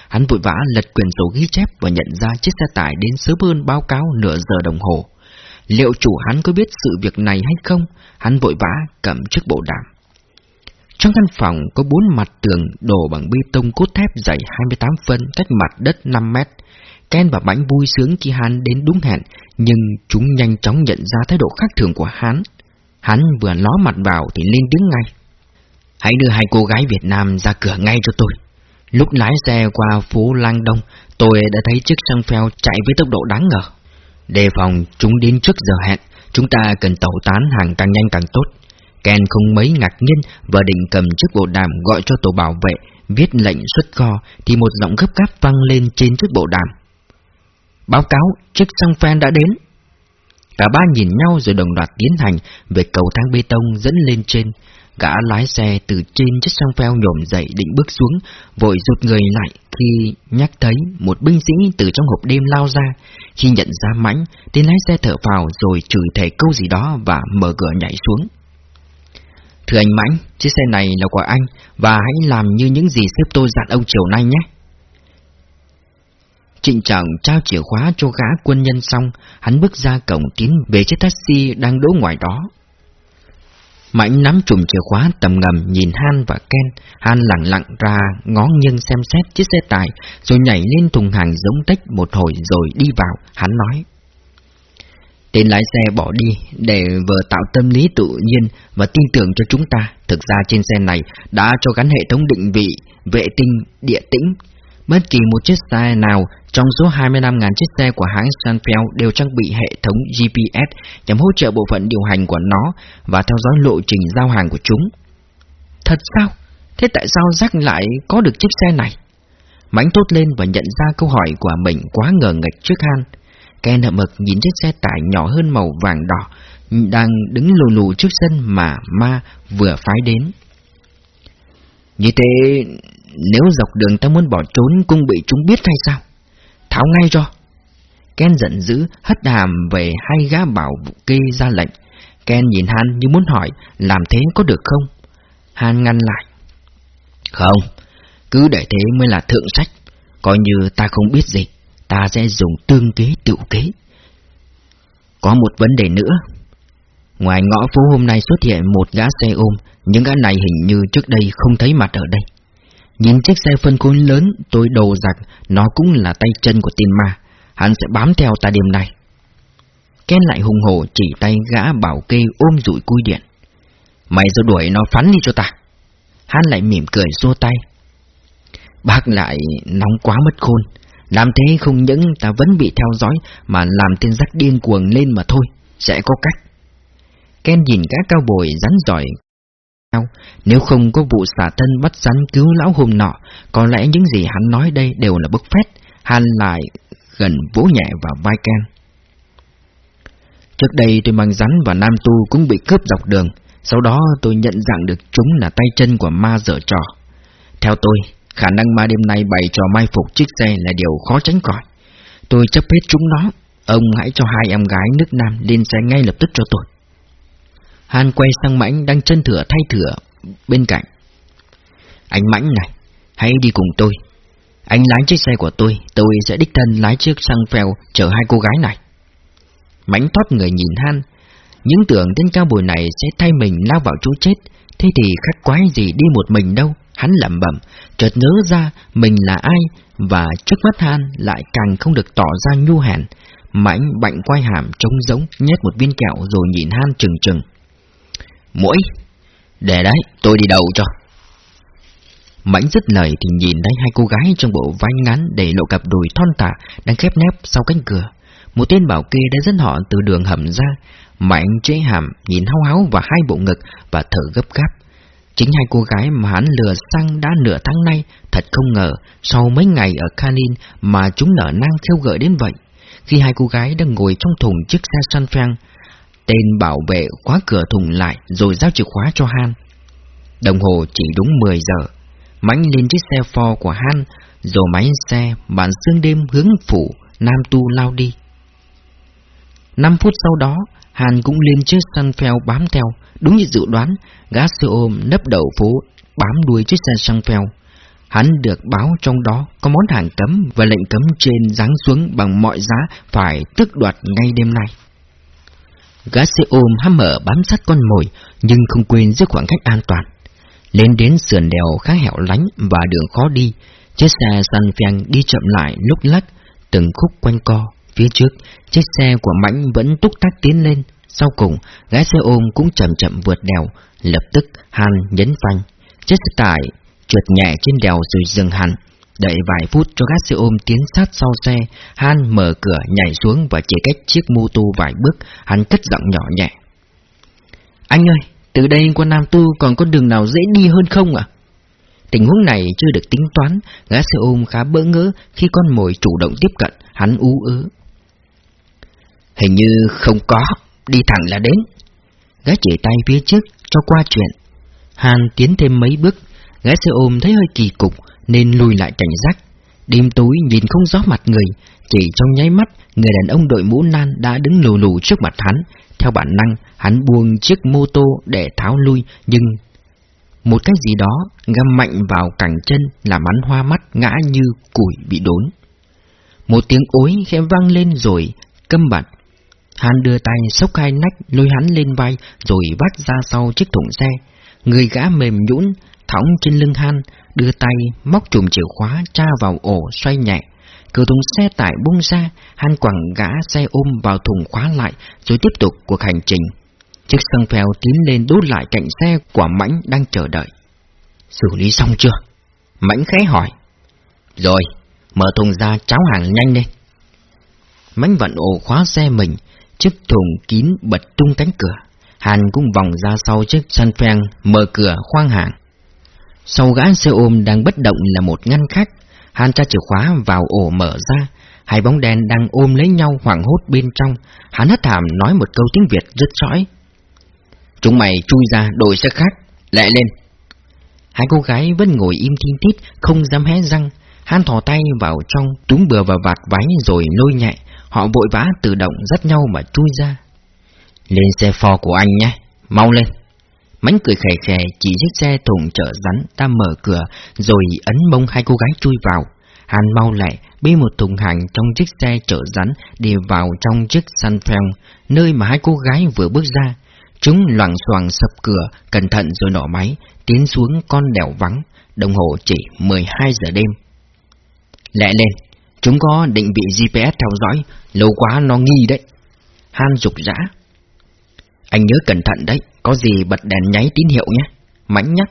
Speaker 1: Hắn vội vã lật quyển sổ ghi chép và nhận ra chiếc xe tải đến sớm hơn báo cáo nửa giờ đồng hồ. Liệu chủ hắn có biết sự việc này hay không? Hắn vội vã cầm chiếc bộ đàm. Trong căn phòng có bốn mặt tường đổ bằng bê tông cốt thép dày 28 phân cách mặt đất 5 mét. Ken và Bánh vui sướng khi hắn đến đúng hẹn, nhưng chúng nhanh chóng nhận ra thái độ khác thường của hắn. Hắn vừa ló mặt vào thì lên tiếng ngay. Hãy đưa hai cô gái Việt Nam ra cửa ngay cho tôi. Lúc lái xe qua phố Lang Đông, tôi đã thấy chiếc xăng phèo chạy với tốc độ đáng ngờ. Đề phòng chúng đến trước giờ hẹn, chúng ta cần tẩu tán hàng càng nhanh càng tốt. Ken không mấy ngạc nhiên và định cầm chiếc bộ đàm gọi cho tổ bảo vệ, viết lệnh xuất kho, thì một giọng gấp gáp vang lên trên chiếc bộ đàm. Báo cáo, chiếc xăng phen đã đến. Cả ba nhìn nhau rồi đồng loạt tiến hành về cầu thang bê tông dẫn lên trên. Gã lái xe từ trên chiếc xăng pheo nhổm dậy định bước xuống, vội rụt người lại khi nhắc thấy một binh sĩ từ trong hộp đêm lao ra. Khi nhận ra mãnh, tên lái xe thở vào rồi chửi thề câu gì đó và mở cửa nhảy xuống. Thưa anh Mãnh, chiếc xe này là của anh và hãy làm như những gì sếp tôi dặn ông chiều nay nhé. Trịnh trọng trao chìa khóa cho gã quân nhân xong, hắn bước ra cổng tiến về chiếc taxi đang đỗ ngoài đó. Mãnh nắm chùm chìa khóa tầm ngầm nhìn Han và Ken. Han lặng lặng ra ngó nghiêng xem xét chiếc xe tải, rồi nhảy lên thùng hàng giống tách một hồi rồi đi vào. Hắn nói. Tên lái xe bỏ đi để vừa tạo tâm lý tự nhiên và tin tưởng cho chúng ta. Thực ra trên xe này đã cho gắn hệ thống định vị, vệ tinh, địa tĩnh. Bất kỳ một chiếc xe nào trong số 25.000 chiếc xe của hãng Sanfeld đều trang bị hệ thống GPS nhằm hỗ trợ bộ phận điều hành của nó và theo dõi lộ trình giao hàng của chúng. Thật sao? Thế tại sao Jack lại có được chiếc xe này? Mánh tốt lên và nhận ra câu hỏi của mình quá ngờ nghịch trước Han. Ken hậm mực nhìn chiếc xe tải nhỏ hơn màu vàng đỏ đang đứng lù lù trước sân mà ma vừa phái đến. Như thế, nếu dọc đường ta muốn bỏ trốn cũng bị chúng biết hay sao? Tháo ngay cho. Ken giận dữ, hất hàm về hai gã bảo kê ra lệnh. Ken nhìn Han như muốn hỏi, làm thế có được không? Han ngăn lại. Không, cứ để thế mới là thượng sách. Coi như ta không biết gì, ta sẽ dùng tương kế tự kế. Có một vấn đề nữa. Ngoài ngõ phố hôm nay xuất hiện một gã xe ôm, những gã này hình như trước đây không thấy mặt ở đây. Nhìn chiếc xe phân khối lớn, tôi đầu giặc, nó cũng là tay chân của tiên ma. Hắn sẽ bám theo ta đêm nay. Ken lại hùng hổ chỉ tay gã bảo kê ôm rụi cui điện. Mày rồi đuổi nó phắn đi cho ta. Hắn lại mỉm cười xua tay. Bác lại nóng quá mất khôn. Làm thế không những ta vẫn bị theo dõi mà làm tên rắc điên cuồng lên mà thôi. Sẽ có cách. Ken nhìn các cao bồi rắn giỏi nếu không có vụ xả thân bắt rắn cứu lão hôm nọ, có lẽ những gì hắn nói đây đều là bức phét. Hắn lại gần vỗ nhẹ vào vai Ken. Trước đây tôi mang rắn và nam tu cũng bị cướp dọc đường, sau đó tôi nhận dạng được chúng là tay chân của ma dở trò. Theo tôi, khả năng ma đêm nay bày trò mai phục chiếc xe là điều khó tránh khỏi. Tôi chấp hết chúng nó, ông hãy cho hai em gái nước Nam lên xe ngay lập tức cho tôi. Hàn quay sang Mãnh đang chân thửa thay thửa bên cạnh. Anh Mãnh này, hãy đi cùng tôi. Anh lái chiếc xe của tôi, tôi sẽ đích thân lái chiếc xăng phèo chở hai cô gái này. Mãnh thoát người nhìn Han, những tưởng tên cao bồi này sẽ thay mình lao vào chỗ chết, thế thì khắc quái gì đi một mình đâu. Hắn lẩm bẩm, chợt nhớ ra mình là ai, và trước mắt Han lại càng không được tỏ ra nhu hèn. Mãnh bạnh quay hàm trống giống, nhét một viên kẹo rồi nhìn Han trừng trừng. Mũi, để đấy, tôi đi đầu cho. Mãnh dứt lời thì nhìn thấy hai cô gái trong bộ váy ngắn để lộ cặp đùi thon tả đang khép nép sau cánh cửa. Một tên bảo kê đã dẫn họ từ đường hầm ra. Mãnh chế hàm nhìn hao háo vào hai bộ ngực và thở gấp gáp. Chính hai cô gái mà hắn lừa sang đã nửa tháng nay, thật không ngờ, sau mấy ngày ở Canin mà chúng nở nang khêu gợi đến vậy. Khi hai cô gái đang ngồi trong thùng chiếc xe San Franc, Tên bảo vệ khóa cửa thùng lại rồi giao chìa khóa cho Han. Đồng hồ chỉ đúng 10 giờ. Mánh lên chiếc xe Ford của Han, rồi máy xe bản xương đêm hướng phủ, Nam Tu lao đi. 5 phút sau đó, Han cũng lên chiếc săn phèo bám theo. Đúng như dự đoán, gã xe ôm nấp đầu phố bám đuôi chiếc xe săn phèo. Hắn được báo trong đó có món hàng cấm và lệnh cấm trên giáng xuống bằng mọi giá phải tước đoạt ngay đêm nay. Gã xe ôm hăm mở bám sát con mồi, nhưng không quên giữ khoảng cách an toàn. Lên đến sườn đèo khá hẻo lánh và đường khó đi, chiếc xe săn phèo đi chậm lại lúc lắc, từng khúc quanh co. Phía trước, chiếc xe của Mãnh vẫn túc tắc tiến lên. Sau cùng, gái xe ôm cũng chậm chậm vượt đèo. Lập tức, Han nhấn phanh. Chiếc xe tải trượt nhẹ trên đèo rồi dừng hẳn. Đợi vài phút cho gác xe ôm tiến sát sau xe, Han mở cửa nhảy xuống và chỉ cách chiếc mô tô vài bước, hắn cất giọng nhỏ nhẹ. Anh ơi, từ đây qua Nam Tu còn có đường nào dễ đi hơn không ạ? Tình huống này chưa được tính toán, gã xe ôm khá bỡ ngỡ khi con mồi chủ động tiếp cận, hắn ú ớ. Hình như không có, đi thẳng là đến. gái chỉ tay phía trước cho qua chuyện. Hàn tiến thêm mấy bước, gái xe ôm thấy hơi kỳ cục nên lùi lại cảnh giác. Đêm tối nhìn không rõ mặt người, chỉ trong nháy mắt, người đàn ông đội mũ nan đã đứng lù lù trước mặt hắn. Theo bản năng, hắn buông chiếc mô tô để tháo lui, nhưng một cái gì đó găm mạnh vào cẳng chân làm hắn hoa mắt ngã như củi bị đốn. Một tiếng ối khẽ vang lên rồi câm bặt. Hắn đưa tay xốc hai nách lôi hắn lên vai rồi vác ra sau chiếc thùng xe. Người gã mềm nhũn thõng trên lưng hắn, đưa tay móc chùm chìa khóa tra vào ổ xoay nhẹ. Cửa thùng xe tải bung ra, hắn quẳng gã xe ôm vào thùng khóa lại rồi tiếp tục cuộc hành trình. Chiếc xăng phèo tiến lên đốt lại cạnh xe của Mãnh đang chờ đợi. Xử lý xong chưa? Mãnh khẽ hỏi. Rồi, mở thùng ra cháo hàng nhanh lên. Mãnh vặn ổ khóa xe mình, chiếc thùng kín bật tung cánh cửa. Hàn cũng vòng ra sau chiếc san phèn, mở cửa khoang hàng. Sau gã xe ôm đang bất động là một ngăn khách. Hàn tra chìa khóa vào ổ mở ra, hai bóng đèn đang ôm lấy nhau hoảng hốt bên trong. Hắn hất thảm nói một câu tiếng Việt rất sõi. Chúng mày chui ra đổi xe khác, lẹ lên. Hai cô gái vẫn ngồi im thiên tít, không dám hé răng. Hắn thò tay vào trong, túm bừa vào vạt váy rồi lôi nhẹ. Họ vội vã tự động dắt nhau mà chui ra. Lên xe phò của anh nhé, mau lên. Mánh cười khè khè chỉ chiếc xe thùng chở rắn ta mở cửa rồi ấn mông hai cô gái chui vào. Hàn mau lẹ bê một thùng hàng trong chiếc xe chở rắn đi vào trong chiếc săn phèo, nơi mà hai cô gái vừa bước ra. Chúng loảng xoảng sập cửa, cẩn thận rồi nổ máy, tiến xuống con đèo vắng, đồng hồ chỉ 12 giờ đêm. Lẹ lên, chúng có định vị GPS theo dõi, lâu quá nó nghi đấy. Han rục rã. Anh nhớ cẩn thận đấy, có gì bật đèn nháy tín hiệu nhé, mãnh nhắc.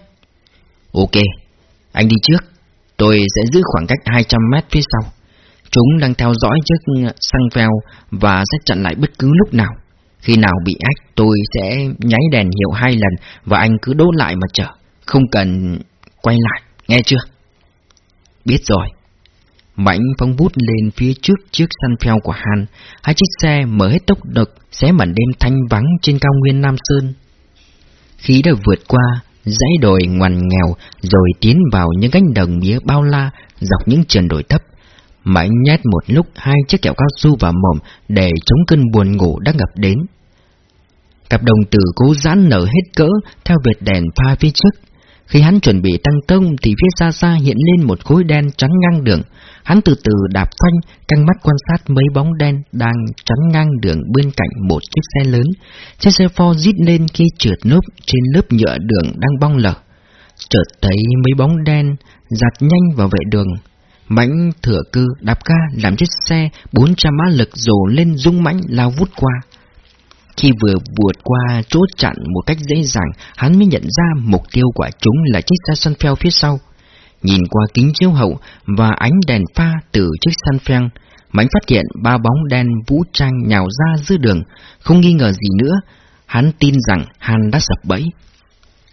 Speaker 1: Ok, anh đi trước, tôi sẽ giữ khoảng cách 200 mét phía sau. Chúng đang theo dõi chiếc xăng phèo và sẽ chặn lại bất cứ lúc nào. Khi nào bị ách tôi sẽ nháy đèn hiệu hai lần và anh cứ đốt lại mà chờ, không cần quay lại, nghe chưa? Biết rồi. Mạnh phóng bút lên phía trước chiếc săn phèo của Han, hai chiếc xe mở hết tốc lực, xé màn đêm thanh vắng trên cao nguyên Nam Sơn. Khi đã vượt qua dãy đồi ngoằn nghèo rồi tiến vào những cánh đồng mía bao la dọc những trần đồi thấp, Mạnh nhét một lúc hai chiếc kẹo cao su vào mồm để chống cơn buồn ngủ đã ngập đến. Cặp đồng tử cố giãn nở hết cỡ theo vệt đèn pha phía trước. Khi hắn chuẩn bị tăng tông thì phía xa xa hiện lên một khối đen chắn ngang đường. Hắn từ từ đạp phanh, căng mắt quan sát mấy bóng đen đang chắn ngang đường bên cạnh một chiếc xe lớn. Chiếc xe Ford rít lên khi trượt nốt trên lớp nhựa đường đang bong lở. Chợt thấy mấy bóng đen giặt nhanh vào vệ đường. Mãnh thừa cư đạp ga làm chiếc xe 400 mã lực rồ lên rung mãnh lao vút qua. Khi vừa vượt qua chốt chặn một cách dễ dàng, hắn mới nhận ra mục tiêu của chúng là chiếc xe săn phèo phía sau. Nhìn qua kính chiếu hậu và ánh đèn pha từ chiếc săn phèo, Mãnh phát hiện ba bóng đen vũ trang nhào ra giữa đường, không nghi ngờ gì nữa, hắn tin rằng hắn đã sập bẫy.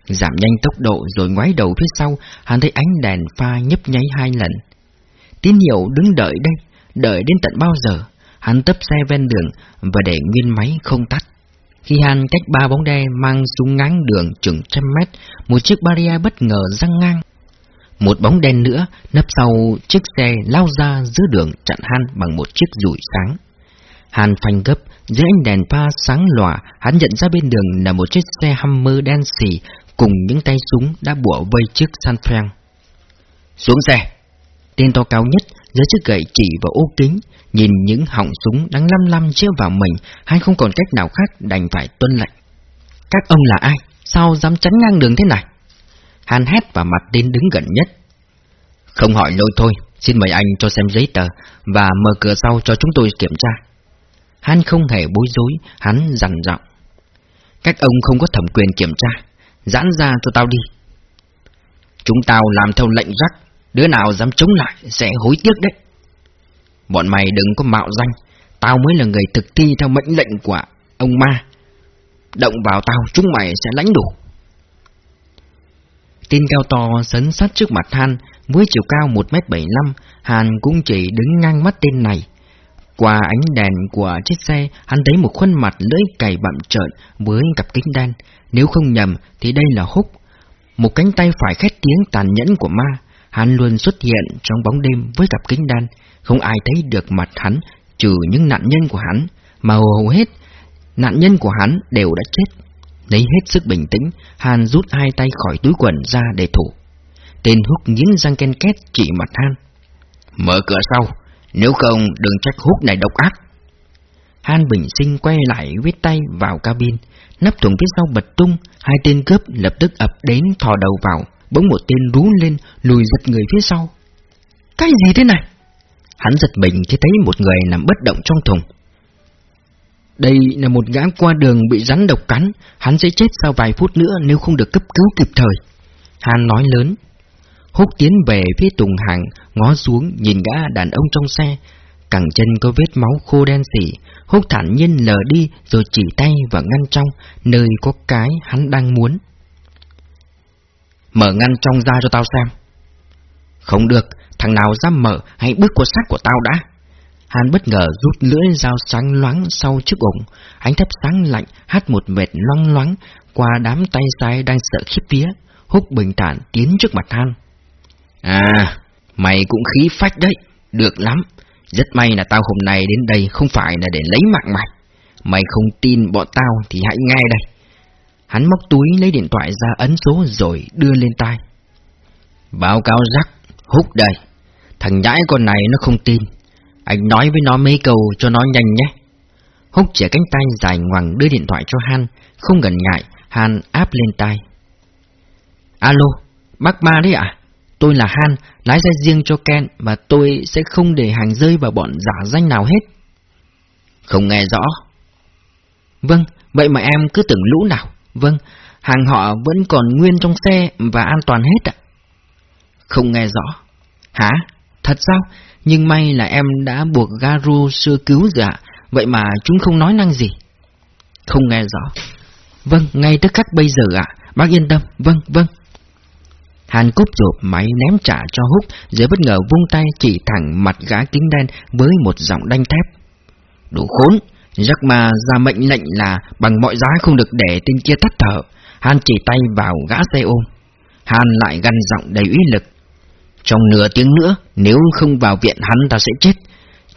Speaker 1: Giảm nhanh tốc độ rồi ngoái đầu phía sau, hắn thấy ánh đèn pha nhấp nháy hai lần. Tín hiệu đứng đợi đây, đợi đến tận bao giờ? Hắn tấp xe ven đường và để nguyên máy không tắt. Khi hắn cách ba bóng đen mang súng ngắn đường chừng trăm mét, một chiếc barrier bất ngờ răng ngang. Một bóng đen nữa nấp sau chiếc xe lao ra giữa đường chặn Han bằng một chiếc rủi sáng. Han phanh gấp, dưới ánh đèn pha sáng lòa, hắn nhận ra bên đường là một chiếc xe Hummer đen xì cùng những tay súng đã bủa vây chiếc San Fran. Xuống xe! Tên to cao nhất, dưới chiếc gậy chỉ vào ô kính, nhìn những họng súng đang lăm lăm chĩa vào mình, hay không còn cách nào khác đành phải tuân lệnh. Các ông là ai? Sao dám chắn ngang đường thế này? Hàn hét và mặt đến đứng gần nhất. Không hỏi lôi thôi, xin mời anh cho xem giấy tờ và mở cửa sau cho chúng tôi kiểm tra. Hắn không hề bối rối, hắn dằn giọng. Các ông không có thẩm quyền kiểm tra, giãn ra cho tao đi. Chúng tao làm theo lệnh rắc, đứa nào dám chống lại sẽ hối tiếc đấy. Bọn mày đừng có mạo danh, tao mới là người thực thi theo mệnh lệnh của ông ma. Động vào tao, chúng mày sẽ lãnh đủ. Tin cao to sấn sát trước mặt Han, với chiều cao 1m75, Hàn cũng chỉ đứng ngang mắt tên này. Qua ánh đèn của chiếc xe, hắn thấy một khuôn mặt lưỡi cày bặm trợn với cặp kính đen. Nếu không nhầm thì đây là Húc. Một cánh tay phải khét tiếng tàn nhẫn của ma. Hắn luôn xuất hiện trong bóng đêm với cặp kính đen. Không ai thấy được mặt hắn, trừ những nạn nhân của hắn. Mà hầu hết, nạn nhân của hắn đều đã chết. Lấy hết sức bình tĩnh, Hàn rút hai tay khỏi túi quần ra để thủ. Tên Húc nghiến răng ken két chỉ mặt Han. Mở cửa sau, nếu không đừng trách Húc này độc ác. Han bình sinh quay lại viết tay vào cabin, nắp thùng phía sau bật tung, hai tên cướp lập tức ập đến thò đầu vào, bỗng một tên rú lên, lùi giật người phía sau. Cái gì thế này? Hắn giật mình khi thấy một người nằm bất động trong thùng. Đây là một gã qua đường bị rắn độc cắn, hắn sẽ chết sau vài phút nữa nếu không được cấp cứu kịp thời. Han nói lớn. Húc tiến về phía tùng hàng, ngó xuống nhìn gã đàn ông trong xe. Cẳng chân có vết máu khô đen xỉ, Húc thản nhiên lờ đi rồi chỉ tay vào ngăn trong, nơi có cái hắn đang muốn. Mở ngăn trong ra cho tao xem. Không được, thằng nào dám mở, hãy bước qua sát của tao đã. Hàn bất ngờ rút lưỡi dao sáng loáng sau chiếc ủng, ánh thép sáng lạnh hát một vệt loang loáng qua đám tay sai đang sợ khiếp vía. Húc bình thản tiến trước mặt Han. À, mày cũng khí phách đấy, được lắm. Rất may là tao hôm nay đến đây không phải là để lấy mạng mày. Mày không tin bọn tao thì hãy nghe đây. Hắn móc túi lấy điện thoại ra ấn số rồi đưa lên tai. Báo cáo rắc, hút đây. Thằng nhãi con này nó không tin. Anh nói với nó mấy câu cho nó nhanh nhé. Húc chĩa cánh tay dài ngoằng đưa điện thoại cho Han, không ngần ngại, Han áp lên tai. Alo, bác ma đấy ạ? Tôi là Han, lái xe riêng cho Ken và tôi sẽ không để hàng rơi vào bọn giả danh nào hết. Không nghe rõ. Vâng, vậy mà em cứ tưởng lũ nào. Vâng, hàng họ vẫn còn nguyên trong xe và an toàn hết ạ. Không nghe rõ. Hả? Thật sao? Nhưng may là em đã buộc Garu sơ cứu rồi ạ, vậy mà chúng không nói năng gì. Không nghe rõ. Vâng, ngay tức khắc bây giờ ạ, bác yên tâm, vâng, vâng. Hàn cúp rộp máy ném trả cho Húc, rồi bất ngờ vung tay chỉ thẳng mặt gã kính đen với một giọng đanh thép. Đủ khốn, Jack Ma ra mệnh lệnh là bằng mọi giá không được để tên kia tắt thở. Han chỉ tay vào gã xe ôm. Han lại gằn giọng đầy uy lực. Trong nửa tiếng nữa, nếu không vào viện hắn ta sẽ chết.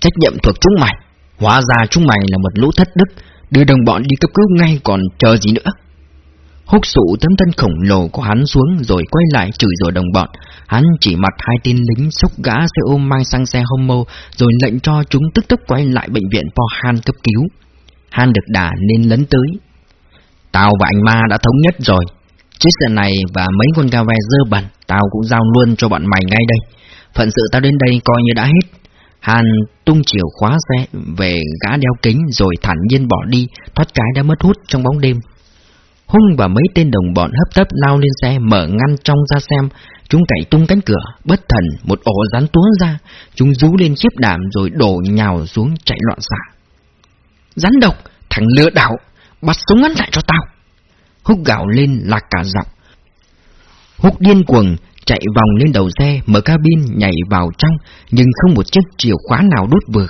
Speaker 1: Trách nhiệm thuộc chúng mày. Hóa ra chúng mày là một lũ thất đức, đưa đồng bọn đi cấp cứu ngay còn chờ gì nữa. Húc sụ tấm thân khổng lồ của hắn xuống rồi quay lại chửi rủa đồng bọn. Hắn chỉ mặt hai tên lính xúc gã xe ôm mang sang xe homo rồi lệnh cho chúng tức tốc quay lại bệnh viện Han cấp cứu. Han được đả nên lấn tới. Tao và anh ma đã thống nhất rồi. Chiếc xe này và mấy con gà ve dơ bẩn tao cũng giao luôn cho bọn mày ngay đây. Phận sự tao đến đây coi như đã hết. Han tung chiều khóa xe về gã đeo kính rồi thản nhiên bỏ đi, thoát cái đã mất hút trong bóng đêm. Hung và mấy tên đồng bọn hấp tấp lao lên xe mở ngăn trong ra xem, chúng cậy tung cánh cửa, bất thần một ổ rắn túa ra, chúng rú lên chiếc đảm rồi đổ nhào xuống chạy loạn xạ. Rắn độc, thằng lừa đảo, bắt súng ngắn lại cho tao. Húc gạo lên lạc cả giọng. Húc điên cuồng, chạy vòng lên đầu xe, mở cabin, nhảy vào trong, nhưng không một chiếc chìa khóa nào đốt vừa.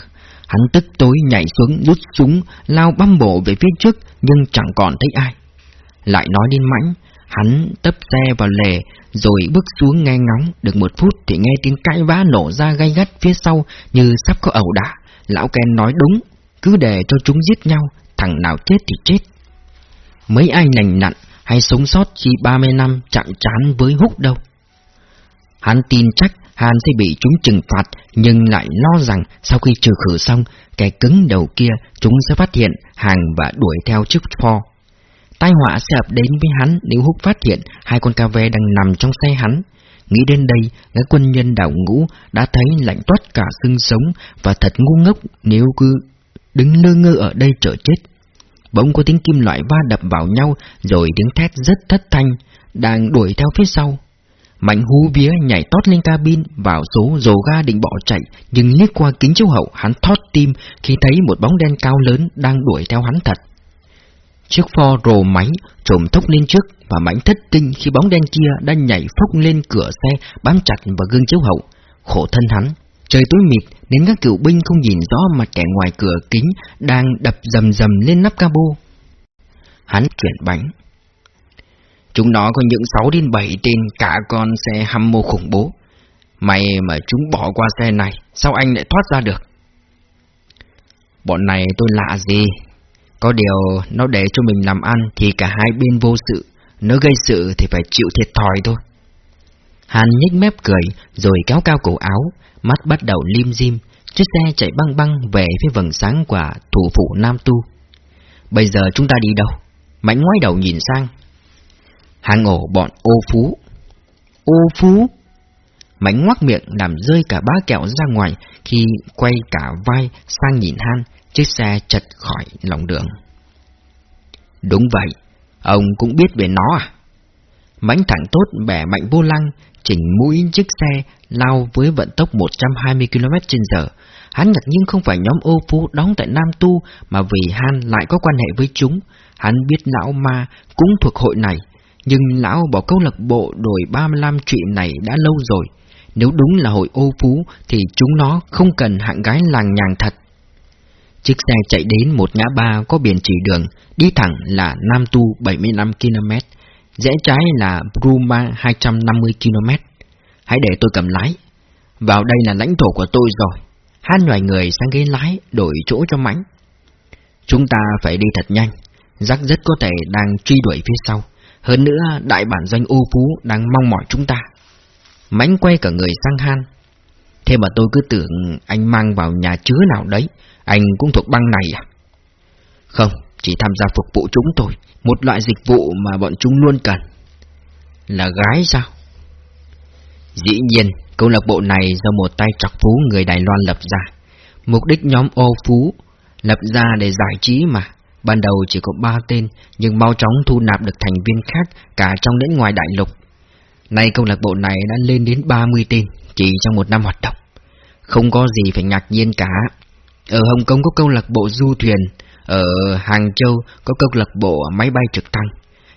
Speaker 1: Hắn tức tối nhảy xuống, rút súng, lao băm bộ về phía trước, nhưng chẳng còn thấy ai. Lại nói đến mãnh, hắn tấp xe vào lề, rồi bước xuống nghe ngóng, được một phút thì nghe tiếng cãi vã nổ ra gay gắt phía sau như sắp có ẩu đả. Lão Ken nói đúng, cứ để cho chúng giết nhau, thằng nào chết thì chết. Mấy ai lành nặn hay sống sót chỉ 30 năm chạm chán với húc đâu. Hắn tin chắc Hàn sẽ bị chúng trừng phạt, nhưng lại lo rằng sau khi trừ khử xong, kẻ cứng đầu kia chúng sẽ phát hiện hàng và đuổi theo chiếc pho. Tai họa sẽ ập đến với hắn nếu húc phát hiện hai con cà ve đang nằm trong xe hắn. Nghĩ đến đây, các quân nhân đảo ngũ đã thấy lạnh toát cả xương sống và thật ngu ngốc nếu cứ đứng lơ ngơ ở đây chờ chết. Bỗng có tiếng kim loại va đập vào nhau rồi tiếng thét rất thất thanh, đang đuổi theo phía sau. Mạnh hú vía nhảy tót lên cabin vào số dồ ga định bỏ chạy, nhưng liếc qua kính chiếu hậu hắn thót tim khi thấy một bóng đen cao lớn đang đuổi theo hắn thật. Chiếc pho rồ máy trồm tốc lên trước và Mạnh thất kinh khi bóng đen kia đã nhảy phốc lên cửa xe bám chặt vào gương chiếu hậu. Khổ thân hắn, trời tối mịt nên các cựu binh không nhìn rõ mặt kẻ ngoài cửa kính đang đập dầm dầm lên nắp cabo. Hắn chuyển bánh. Chúng nó có những 6 đến 7 tên cả con xe hâm mô khủng bố. May mà chúng bỏ qua xe này, sao anh lại thoát ra được? Bọn này tôi lạ gì? Có điều nó để cho mình làm ăn thì cả hai bên vô sự, nếu gây sự thì phải chịu thiệt thòi thôi. Hàn nhếch mép cười rồi kéo cao cổ áo, mắt bắt đầu lim dim, chiếc xe chạy băng băng về phía vầng sáng của thủ phủ Nam Tu. Bây giờ chúng ta đi đâu? Mạnh ngoái đầu nhìn sang. Hàng ổ bọn ô phú. Ô phú? Mãnh ngoác miệng làm rơi cả bá kẹo ra ngoài khi quay cả vai sang nhìn Han, chiếc xe chật khỏi lòng đường. Đúng vậy, ông cũng biết về nó à? Mánh thẳng tốt bẻ mạnh vô lăng, chỉnh mũi chiếc xe lao với vận tốc 120 km h Hắn ngạc nhiên không phải nhóm ô phú đóng tại Nam Tu, mà vì Han lại có quan hệ với chúng. Hắn biết lão ma cũng thuộc hội này, nhưng lão bỏ câu lạc bộ đổi 35 chuyện này đã lâu rồi. Nếu đúng là hội ô phú thì chúng nó không cần hạng gái làng nhàng thật. Chiếc xe chạy đến một ngã ba có biển chỉ đường, đi thẳng là Nam Tu 75 km, rẽ trái là Bruma 250 km. Hãy để tôi cầm lái. Vào đây là lãnh thổ của tôi rồi. Han loài người sang ghế lái, đổi chỗ cho mãnh. Chúng ta phải đi thật nhanh. Giác rất có thể đang truy đuổi phía sau. Hơn nữa, đại bản doanh ô phú đang mong mỏi chúng ta. Mãnh quay cả người sang Han. Thế mà tôi cứ tưởng anh mang vào nhà chứa nào đấy. Anh cũng thuộc băng này à? Không, chỉ tham gia phục vụ chúng tôi. Một loại dịch vụ mà bọn chúng luôn cần. Là gái sao? Dĩ nhiên, câu lạc bộ này do một tay trọc phú người Đài Loan lập ra. Mục đích nhóm ô phú lập ra để giải trí mà. Ban đầu chỉ có ba tên, nhưng mau chóng thu nạp được thành viên khác cả trong lẫn ngoài đại lục. Nay câu lạc bộ này đã lên đến 30 tên, chỉ trong một năm hoạt động. Không có gì phải ngạc nhiên cả. Ở Hồng Kông có câu lạc bộ du thuyền, ở Hàng Châu có câu lạc bộ máy bay trực thăng.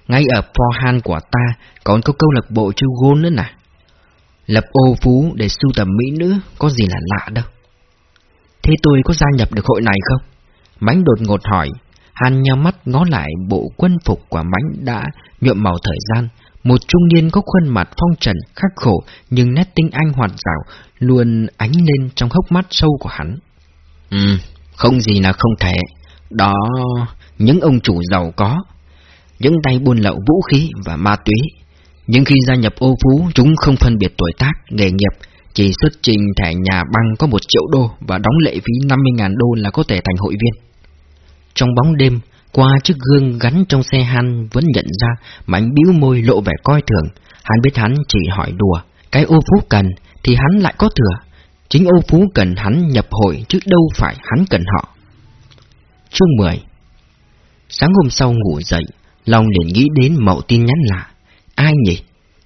Speaker 1: Ngay ở Forhan của ta còn có câu lạc bộ chơi gôn nữa nè. Lập ô phú để sưu tầm mỹ nữ có gì là lạ đâu. Thế tôi có gia nhập được hội này không? Mánh đột ngột hỏi. Hàn nhau mắt ngó lại bộ quân phục của Mánh đã nhuộm màu thời gian. Một trung niên có khuôn mặt phong trần khắc khổ nhưng nét tinh anh hoạt dạo luôn ánh lên trong hốc mắt sâu của hắn. Ừ, không gì là không thể. Đó, những ông chủ giàu có, những tay buôn lậu vũ khí và ma túy. Nhưng khi gia nhập ô phú, chúng không phân biệt tuổi tác, nghề nghiệp, chỉ xuất trình thẻ nhà băng có một triệu đô và đóng lệ phí 50.000 đô là có thể thành hội viên. Trong bóng đêm, qua chiếc gương gắn trong xe Han vẫn nhận ra mảnh bĩu môi lộ vẻ coi thường. Hắn biết hắn chỉ hỏi đùa, cái ô phú cần thì hắn lại có thừa. Chính ô phú cần hắn nhập hội chứ đâu phải hắn cần họ. Chương 10 Sáng hôm sau ngủ dậy, Long liền nghĩ đến mẫu tin nhắn lạ. Ai nhỉ?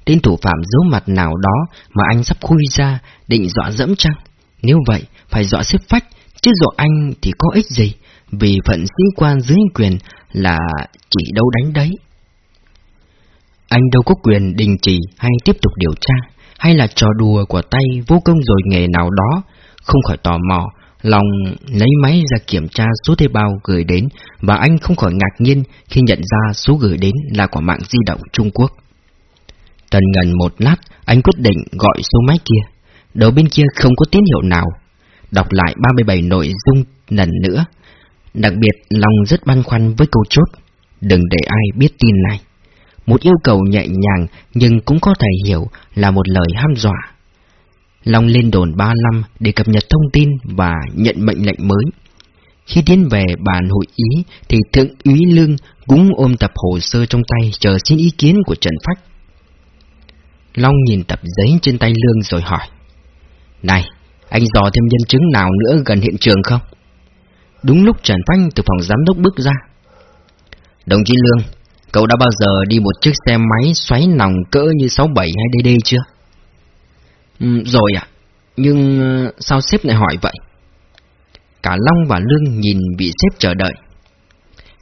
Speaker 1: Tên thủ phạm giấu mặt nào đó mà anh sắp khui ra, định dọa dẫm chăng? Nếu vậy, phải dọa xếp phách, chứ dọa anh thì có ích gì, vì phận sĩ quan dưới quyền là chỉ đâu đánh đấy. Anh đâu có quyền đình chỉ hay tiếp tục điều tra, hay là trò đùa của tay vô công rồi nghề nào đó, không khỏi tò mò, Lòng lấy máy ra kiểm tra số thuê bao gửi đến và anh không khỏi ngạc nhiên khi nhận ra số gửi đến là của mạng di động Trung Quốc. Tần ngần một lát, anh quyết định gọi số máy kia. Đầu bên kia không có tín hiệu nào. Đọc lại 37 nội dung lần nữa. Đặc biệt, lòng rất băn khoăn với câu chốt. Đừng để ai biết tin này. Một yêu cầu nhẹ nhàng nhưng cũng có thể hiểu là một lời ham dọa. Long lên đồn 35 để cập nhật thông tin và nhận mệnh lệnh mới. Khi tiến về bàn hội ý thì Thượng úy Lương cũng ôm tập hồ sơ trong tay chờ xin ý kiến của Trần Phách. Long nhìn tập giấy trên tay Lương rồi hỏi. Này, anh dò thêm nhân chứng nào nữa gần hiện trường không? Đúng lúc Trần Phách từ phòng giám đốc bước ra. Đồng chí Lương, Cậu đã bao giờ đi một chiếc xe máy xoáy nòng cỡ như 67 hay DD chưa? Ừ, rồi ạ, nhưng ờ, sao sếp lại hỏi vậy? Cả Long và Lương nhìn vị sếp chờ đợi.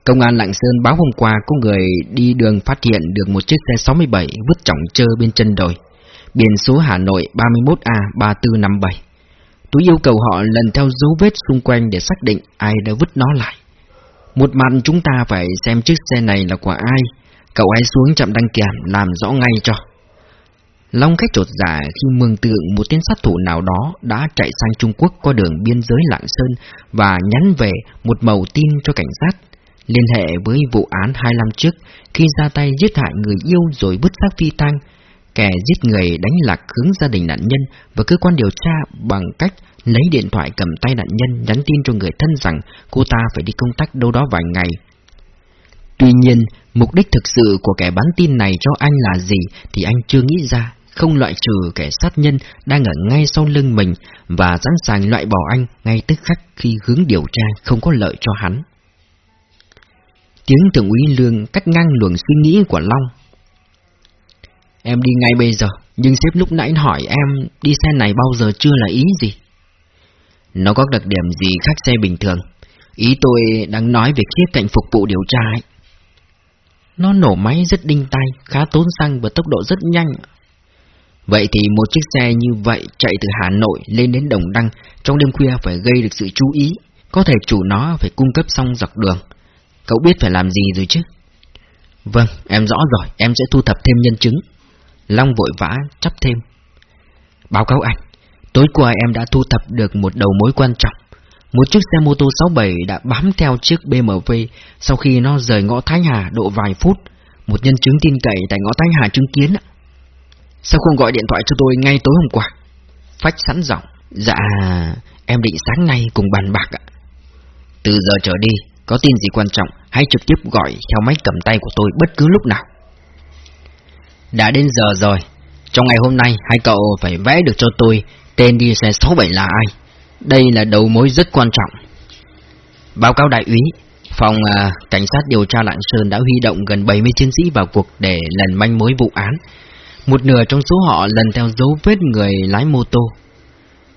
Speaker 1: Công an Lạng Sơn báo hôm qua có người đi đường phát hiện được một chiếc xe 67 vứt trọng trơ bên chân đồi. Biển số Hà Nội 31A3457. Tôi yêu cầu họ lần theo dấu vết xung quanh để xác định ai đã vứt nó lại. Một mặt chúng ta phải xem chiếc xe này là của ai. Cậu hãy xuống chậm đăng kiểm làm rõ ngay cho. Long khách trột giả dạ khi mường tượng một tên sát thủ nào đó đã chạy sang Trung Quốc qua đường biên giới Lạng Sơn và nhắn về một màu tin cho cảnh sát, liên hệ với vụ án hai năm trước khi ra tay giết hại người yêu rồi vứt xác phi tang, kẻ giết người đánh lạc hướng gia đình nạn nhân và cơ quan điều tra bằng cách lấy điện thoại cầm tay nạn nhân nhắn tin cho người thân rằng cô ta phải đi công tác đâu đó vài ngày. Tuy nhiên, mục đích thực sự của kẻ bán tin này cho anh là gì thì anh chưa nghĩ ra, không loại trừ kẻ sát nhân đang ở ngay sau lưng mình và sẵn sàng loại bỏ anh ngay tức khắc khi hướng điều tra không có lợi cho hắn. Tiếng thượng úy Lương cắt ngang luồng suy nghĩ của Long. Em đi ngay bây giờ, nhưng sếp lúc nãy hỏi em đi xe này bao giờ chưa là ý gì? Nó có đặc điểm gì khác xe bình thường? Ý tôi đang nói về khía cạnh phục vụ điều tra ấy. Nó nổ máy rất đinh tay, khá tốn xăng và tốc độ rất nhanh. Vậy thì một chiếc xe như vậy chạy từ Hà Nội lên đến Đồng Đăng trong đêm khuya phải gây được sự chú ý. Có thể chủ nó phải cung cấp xong dọc đường. Cậu biết phải làm gì rồi chứ? Vâng, em rõ rồi, em sẽ thu thập thêm nhân chứng. Long vội vã chấp thêm. Báo cáo anh, tối qua em đã thu thập được một đầu mối quan trọng. Một chiếc xe mô tô 67 đã bám theo chiếc BMW sau khi nó rời ngõ Thái Hà độ vài phút. Một nhân chứng tin cậy tại ngõ Thái Hà chứng kiến. Sao không gọi điện thoại cho tôi ngay tối hôm qua? Phách sẵn giọng. Dạ, em định sáng nay cùng bàn bạc ạ. Từ giờ trở đi, có tin gì quan trọng, hãy trực tiếp gọi theo máy cầm tay của tôi bất cứ lúc nào. Đã đến giờ rồi, trong ngày hôm nay hai cậu phải vẽ được cho tôi tên đi xe 67 là ai. Đây là đầu mối rất quan trọng. Báo cáo đại úy, phòng à, cảnh sát điều tra Lạng Sơn đã huy động gần 70 chiến sĩ vào cuộc để lần manh mối vụ án. Một nửa trong số họ lần theo dấu vết người lái mô tô.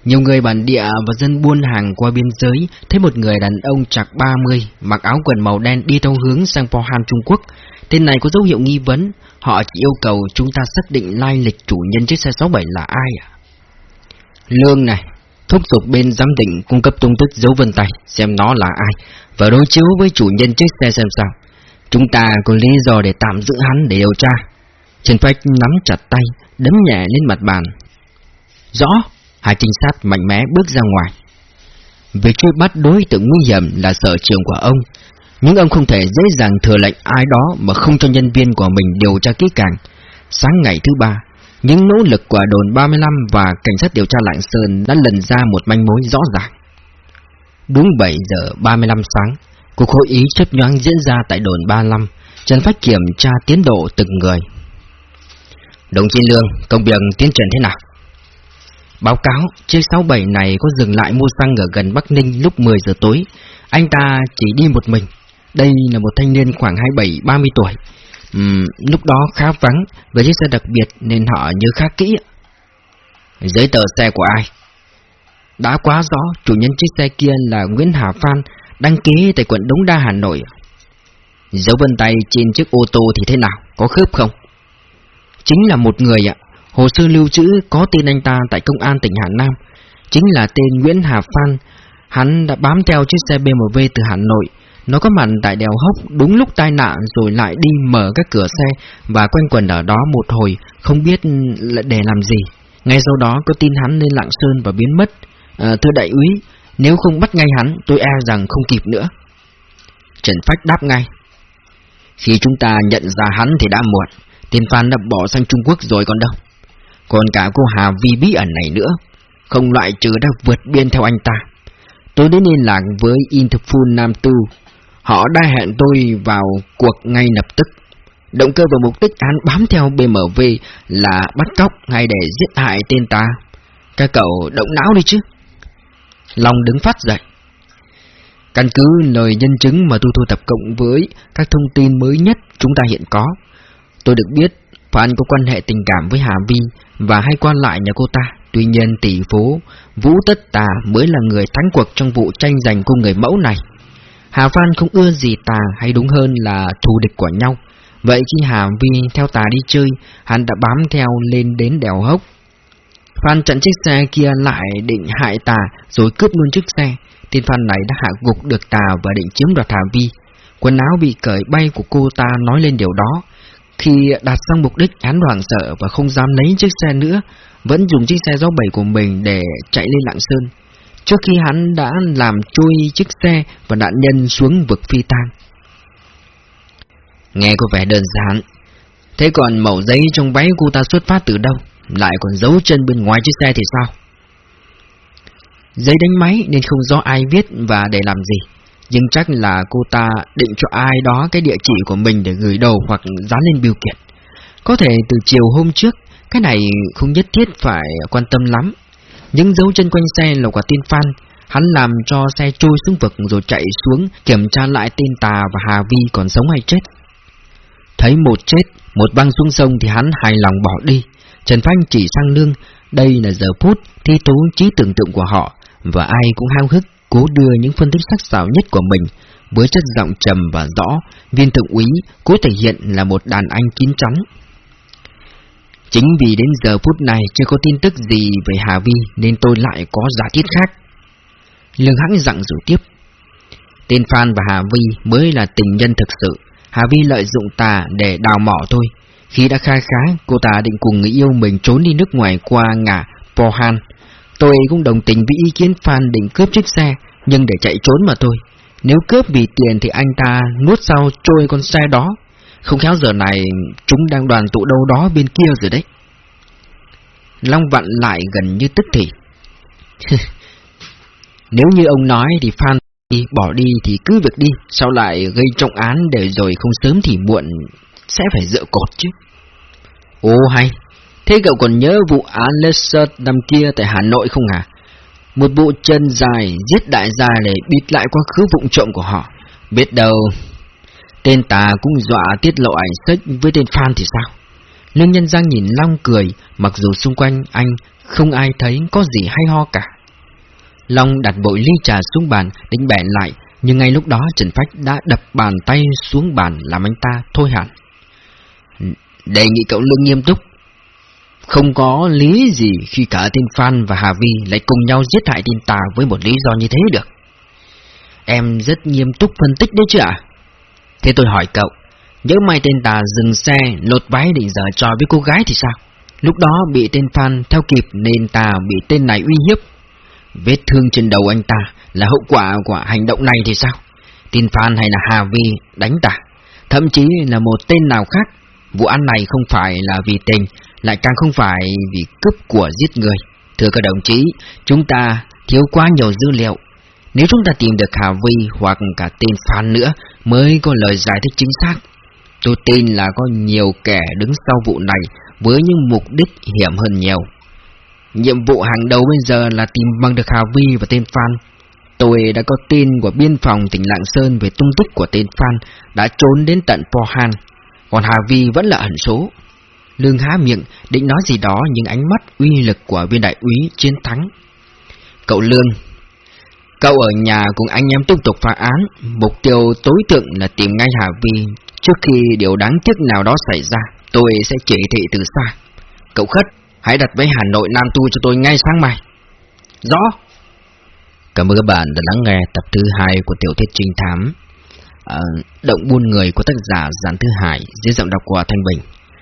Speaker 1: Nhiều người bản địa và dân buôn hàng qua biên giới thấy một người đàn ông chạc 30 mặc áo quần màu đen đi theo hướng sang Han Trung Quốc. Tên này có dấu hiệu nghi vấn, họ chỉ yêu cầu chúng ta xác định lai lịch chủ nhân chiếc xe 67 là ai à? Lương này, thúc giục bên giám định cung cấp tung tích dấu vân tay xem nó là ai và đối chiếu với chủ nhân chiếc xe xem sao. Chúng ta có lý do để tạm giữ hắn để điều tra. Trần Phách nắm chặt tay, đấm nhẹ lên mặt bàn. Rõ, hai trinh sát mạnh mẽ bước ra ngoài. Việc truy bắt đối tượng nguy hiểm là sở trường của ông, nhưng ông không thể dễ dàng thừa lệnh ai đó mà không cho nhân viên của mình điều tra kỹ càng. Sáng ngày thứ ba, những nỗ lực của đồn 35 và cảnh sát điều tra Lạng Sơn đã lần ra một manh mối rõ ràng. Đúng 7 giờ 35 sáng, cuộc hội ý chấp nhoáng diễn ra tại đồn 35, Trần Phách kiểm tra tiến độ từng người. Đồng chí Lương, công việc tiến triển thế nào? Báo cáo, chiếc 67 này có dừng lại mua xăng ở gần Bắc Ninh lúc 10 giờ tối. Anh ta chỉ đi một mình. Đây là một thanh niên khoảng 27-30 tuổi. Uhm, lúc đó khá vắng, với chiếc xe đặc biệt nên họ nhớ khá kỹ. Giấy tờ xe của ai? Đã quá rõ, chủ nhân chiếc xe kia là Nguyễn Hà Phan, đăng ký tại quận Đống Đa, Hà Nội. Dấu vân tay trên chiếc ô tô thì thế nào, có khớp không? Chính là một người ạ, hồ sơ lưu trữ có tên anh ta tại công an tỉnh Hà Nam, chính là tên Nguyễn Hà Phan. Hắn đã bám theo chiếc xe BMW từ Hà Nội, nó có mặt tại đèo hốc đúng lúc tai nạn rồi lại đi mở các cửa xe và quanh quần ở đó một hồi, không biết để làm gì. Ngay sau đó có tin hắn lên Lạng Sơn và biến mất. À, thưa đại úy, nếu không bắt ngay hắn, tôi e rằng không kịp nữa. Trần Phách đáp ngay. Khi chúng ta nhận ra hắn thì đã muộn, tiền Phan đã bỏ sang Trung Quốc rồi còn đâu. Còn cả cô Hà Vi bí ẩn này nữa, không loại trừ đã vượt biên theo anh ta. Tôi đến liên lạc với Interpol Nam Tu Họ đã hẹn tôi vào cuộc ngay lập tức. Động cơ và mục đích án bám theo BMW là bắt cóc hay để giết hại tên ta. Các cậu động não đi chứ. Long đứng phát dậy. Căn cứ lời nhân chứng mà tôi thu thập cộng với các thông tin mới nhất chúng ta hiện có. Tôi được biết Phan có quan hệ tình cảm với Hà Vi và hay quan lại nhà cô ta. Tuy nhiên tỷ phú Vũ Tất Tà mới là người thắng cuộc trong vụ tranh giành cô người mẫu này. Hà Phan không ưa gì Tà hay đúng hơn là thù địch của nhau. Vậy khi Hà Vi theo Tà đi chơi, hắn đã bám theo lên đến đèo hốc. Phan chặn chiếc xe kia lại định hại Tà rồi cướp luôn chiếc xe. Tên Phan này đã hạ gục được Tà và định chiếm đoạt Hà Vi. Quần áo bị cởi bay của cô ta nói lên điều đó. Khi đạt xong mục đích, hắn hoảng sợ và không dám lấy chiếc xe nữa, vẫn dùng chiếc xe gió bảy của mình để chạy lên Lạng Sơn. Trước khi hắn đã làm trôi chiếc xe và nạn nhân xuống vực phi tang. Nghe có vẻ đơn giản. Thế còn mẫu giấy trong váy cô ta xuất phát từ đâu? Lại còn giấu chân bên ngoài chiếc xe thì sao? Giấy đánh máy nên không rõ ai viết và để làm gì. Nhưng chắc là cô ta định cho ai đó cái địa chỉ của mình để gửi đầu hoặc dán lên biểu kiện. Có thể từ chiều hôm trước, cái này không nhất thiết phải quan tâm lắm. Những dấu chân quanh xe là quả tiên Phan, hắn làm cho xe trôi xuống vực rồi chạy xuống kiểm tra lại tên Tà và Hà Vi còn sống hay chết. Thấy một chết, một băng xuống sông thì hắn hài lòng bỏ đi. Trần Phanh chỉ sang lương, đây là giờ phút thi tố trí tưởng tượng của họ, và ai cũng hao hức cố đưa những phân tích sắc sảo nhất của mình với chất giọng trầm và rõ, viên thượng úy cố thể hiện là một đàn anh kín chắn. Chính vì đến giờ phút này chưa có tin tức gì về Hà Vi nên tôi lại có giả thiết khác. Lương Hãng dặn rồi tiếp. Tên Phan và Hà Vi mới là tình nhân thực sự. Hà Vi lợi dụng ta để đào mỏ thôi. Khi đã khai khá, cô ta định cùng người yêu mình trốn đi nước ngoài qua ngã Pohan Tôi cũng đồng tình với ý kiến Phan định cướp chiếc xe, nhưng để chạy trốn mà thôi. Nếu cướp vì tiền thì anh ta nuốt sau trôi con xe đó. Không khéo giờ này chúng đang đoàn tụ đâu đó bên kia rồi đấy. Long vặn lại gần như tức thì. Nếu như ông nói thì Phan đi, bỏ đi thì cứ việc đi, sao lại gây trọng án để rồi không sớm thì muộn sẽ phải dựa cột chứ. Ô hay, Thế cậu còn nhớ vụ án Lesser năm kia tại Hà Nội không à Một vụ chân dài giết đại gia để bịt lại quá khứ vụng trộm của họ. Biết đâu, tên ta cũng dọa tiết lộ ảnh sách với tên Phan thì sao? Lương Nhân Giang nhìn Long cười, mặc dù xung quanh anh không ai thấy có gì hay ho cả. Long đặt bội ly trà xuống bàn, định bẻ lại, nhưng ngay lúc đó Trần Phách đã đập bàn tay xuống bàn làm anh ta thôi hẳn. Đề nghị cậu Lương nghiêm túc, không có lý gì khi cả tên Phan và Hà Vi lại cùng nhau giết hại tên ta với một lý do như thế được. Em rất nghiêm túc phân tích đấy chứ ạ? Thế tôi hỏi cậu, nhớ may tên Tà dừng xe, lột váy định giờ trò với cô gái thì sao? Lúc đó bị tên Phan theo kịp nên Tà bị tên này uy hiếp. Vết thương trên đầu anh ta là hậu quả của hành động này thì sao? Tên Phan hay là Hà Vi đánh Tà, thậm chí là một tên nào khác. Vụ án này không phải là vì tình lại càng không phải vì cướp của giết người. Thưa các đồng chí, chúng ta thiếu quá nhiều dữ liệu. Nếu chúng ta tìm được Hà Vi hoặc cả tên Phan nữa mới có lời giải thích chính xác. Tôi tin là có nhiều kẻ đứng sau vụ này với những mục đích hiểm hơn nhiều. Nhiệm vụ hàng đầu bây giờ là tìm bằng được Hà Vi và tên Phan. Tôi đã có tin của biên phòng tỉnh Lạng Sơn về tung tích của tên Phan đã trốn đến tận Pohan, còn Hà Vi vẫn là ẩn số. Lương há miệng, định nói gì đó nhưng ánh mắt uy lực của viên đại úy chiến thắng. Cậu Lương, cậu ở nhà cùng anh em tiếp tục phá án, mục tiêu tối thượng là tìm ngay Hà Vi trước khi điều đáng tiếc nào đó xảy ra, tôi sẽ chỉ thị từ xa. Cậu Khất, hãy đặt vé Hà Nội Nam Tu cho tôi ngay sáng mai. Rõ. Cảm ơn các bạn đã lắng nghe tập thứ hai của tiểu thuyết trinh thám. À, động buôn người của tác giả Giản Thư Hải dưới giọng đọc của Thanh Bình.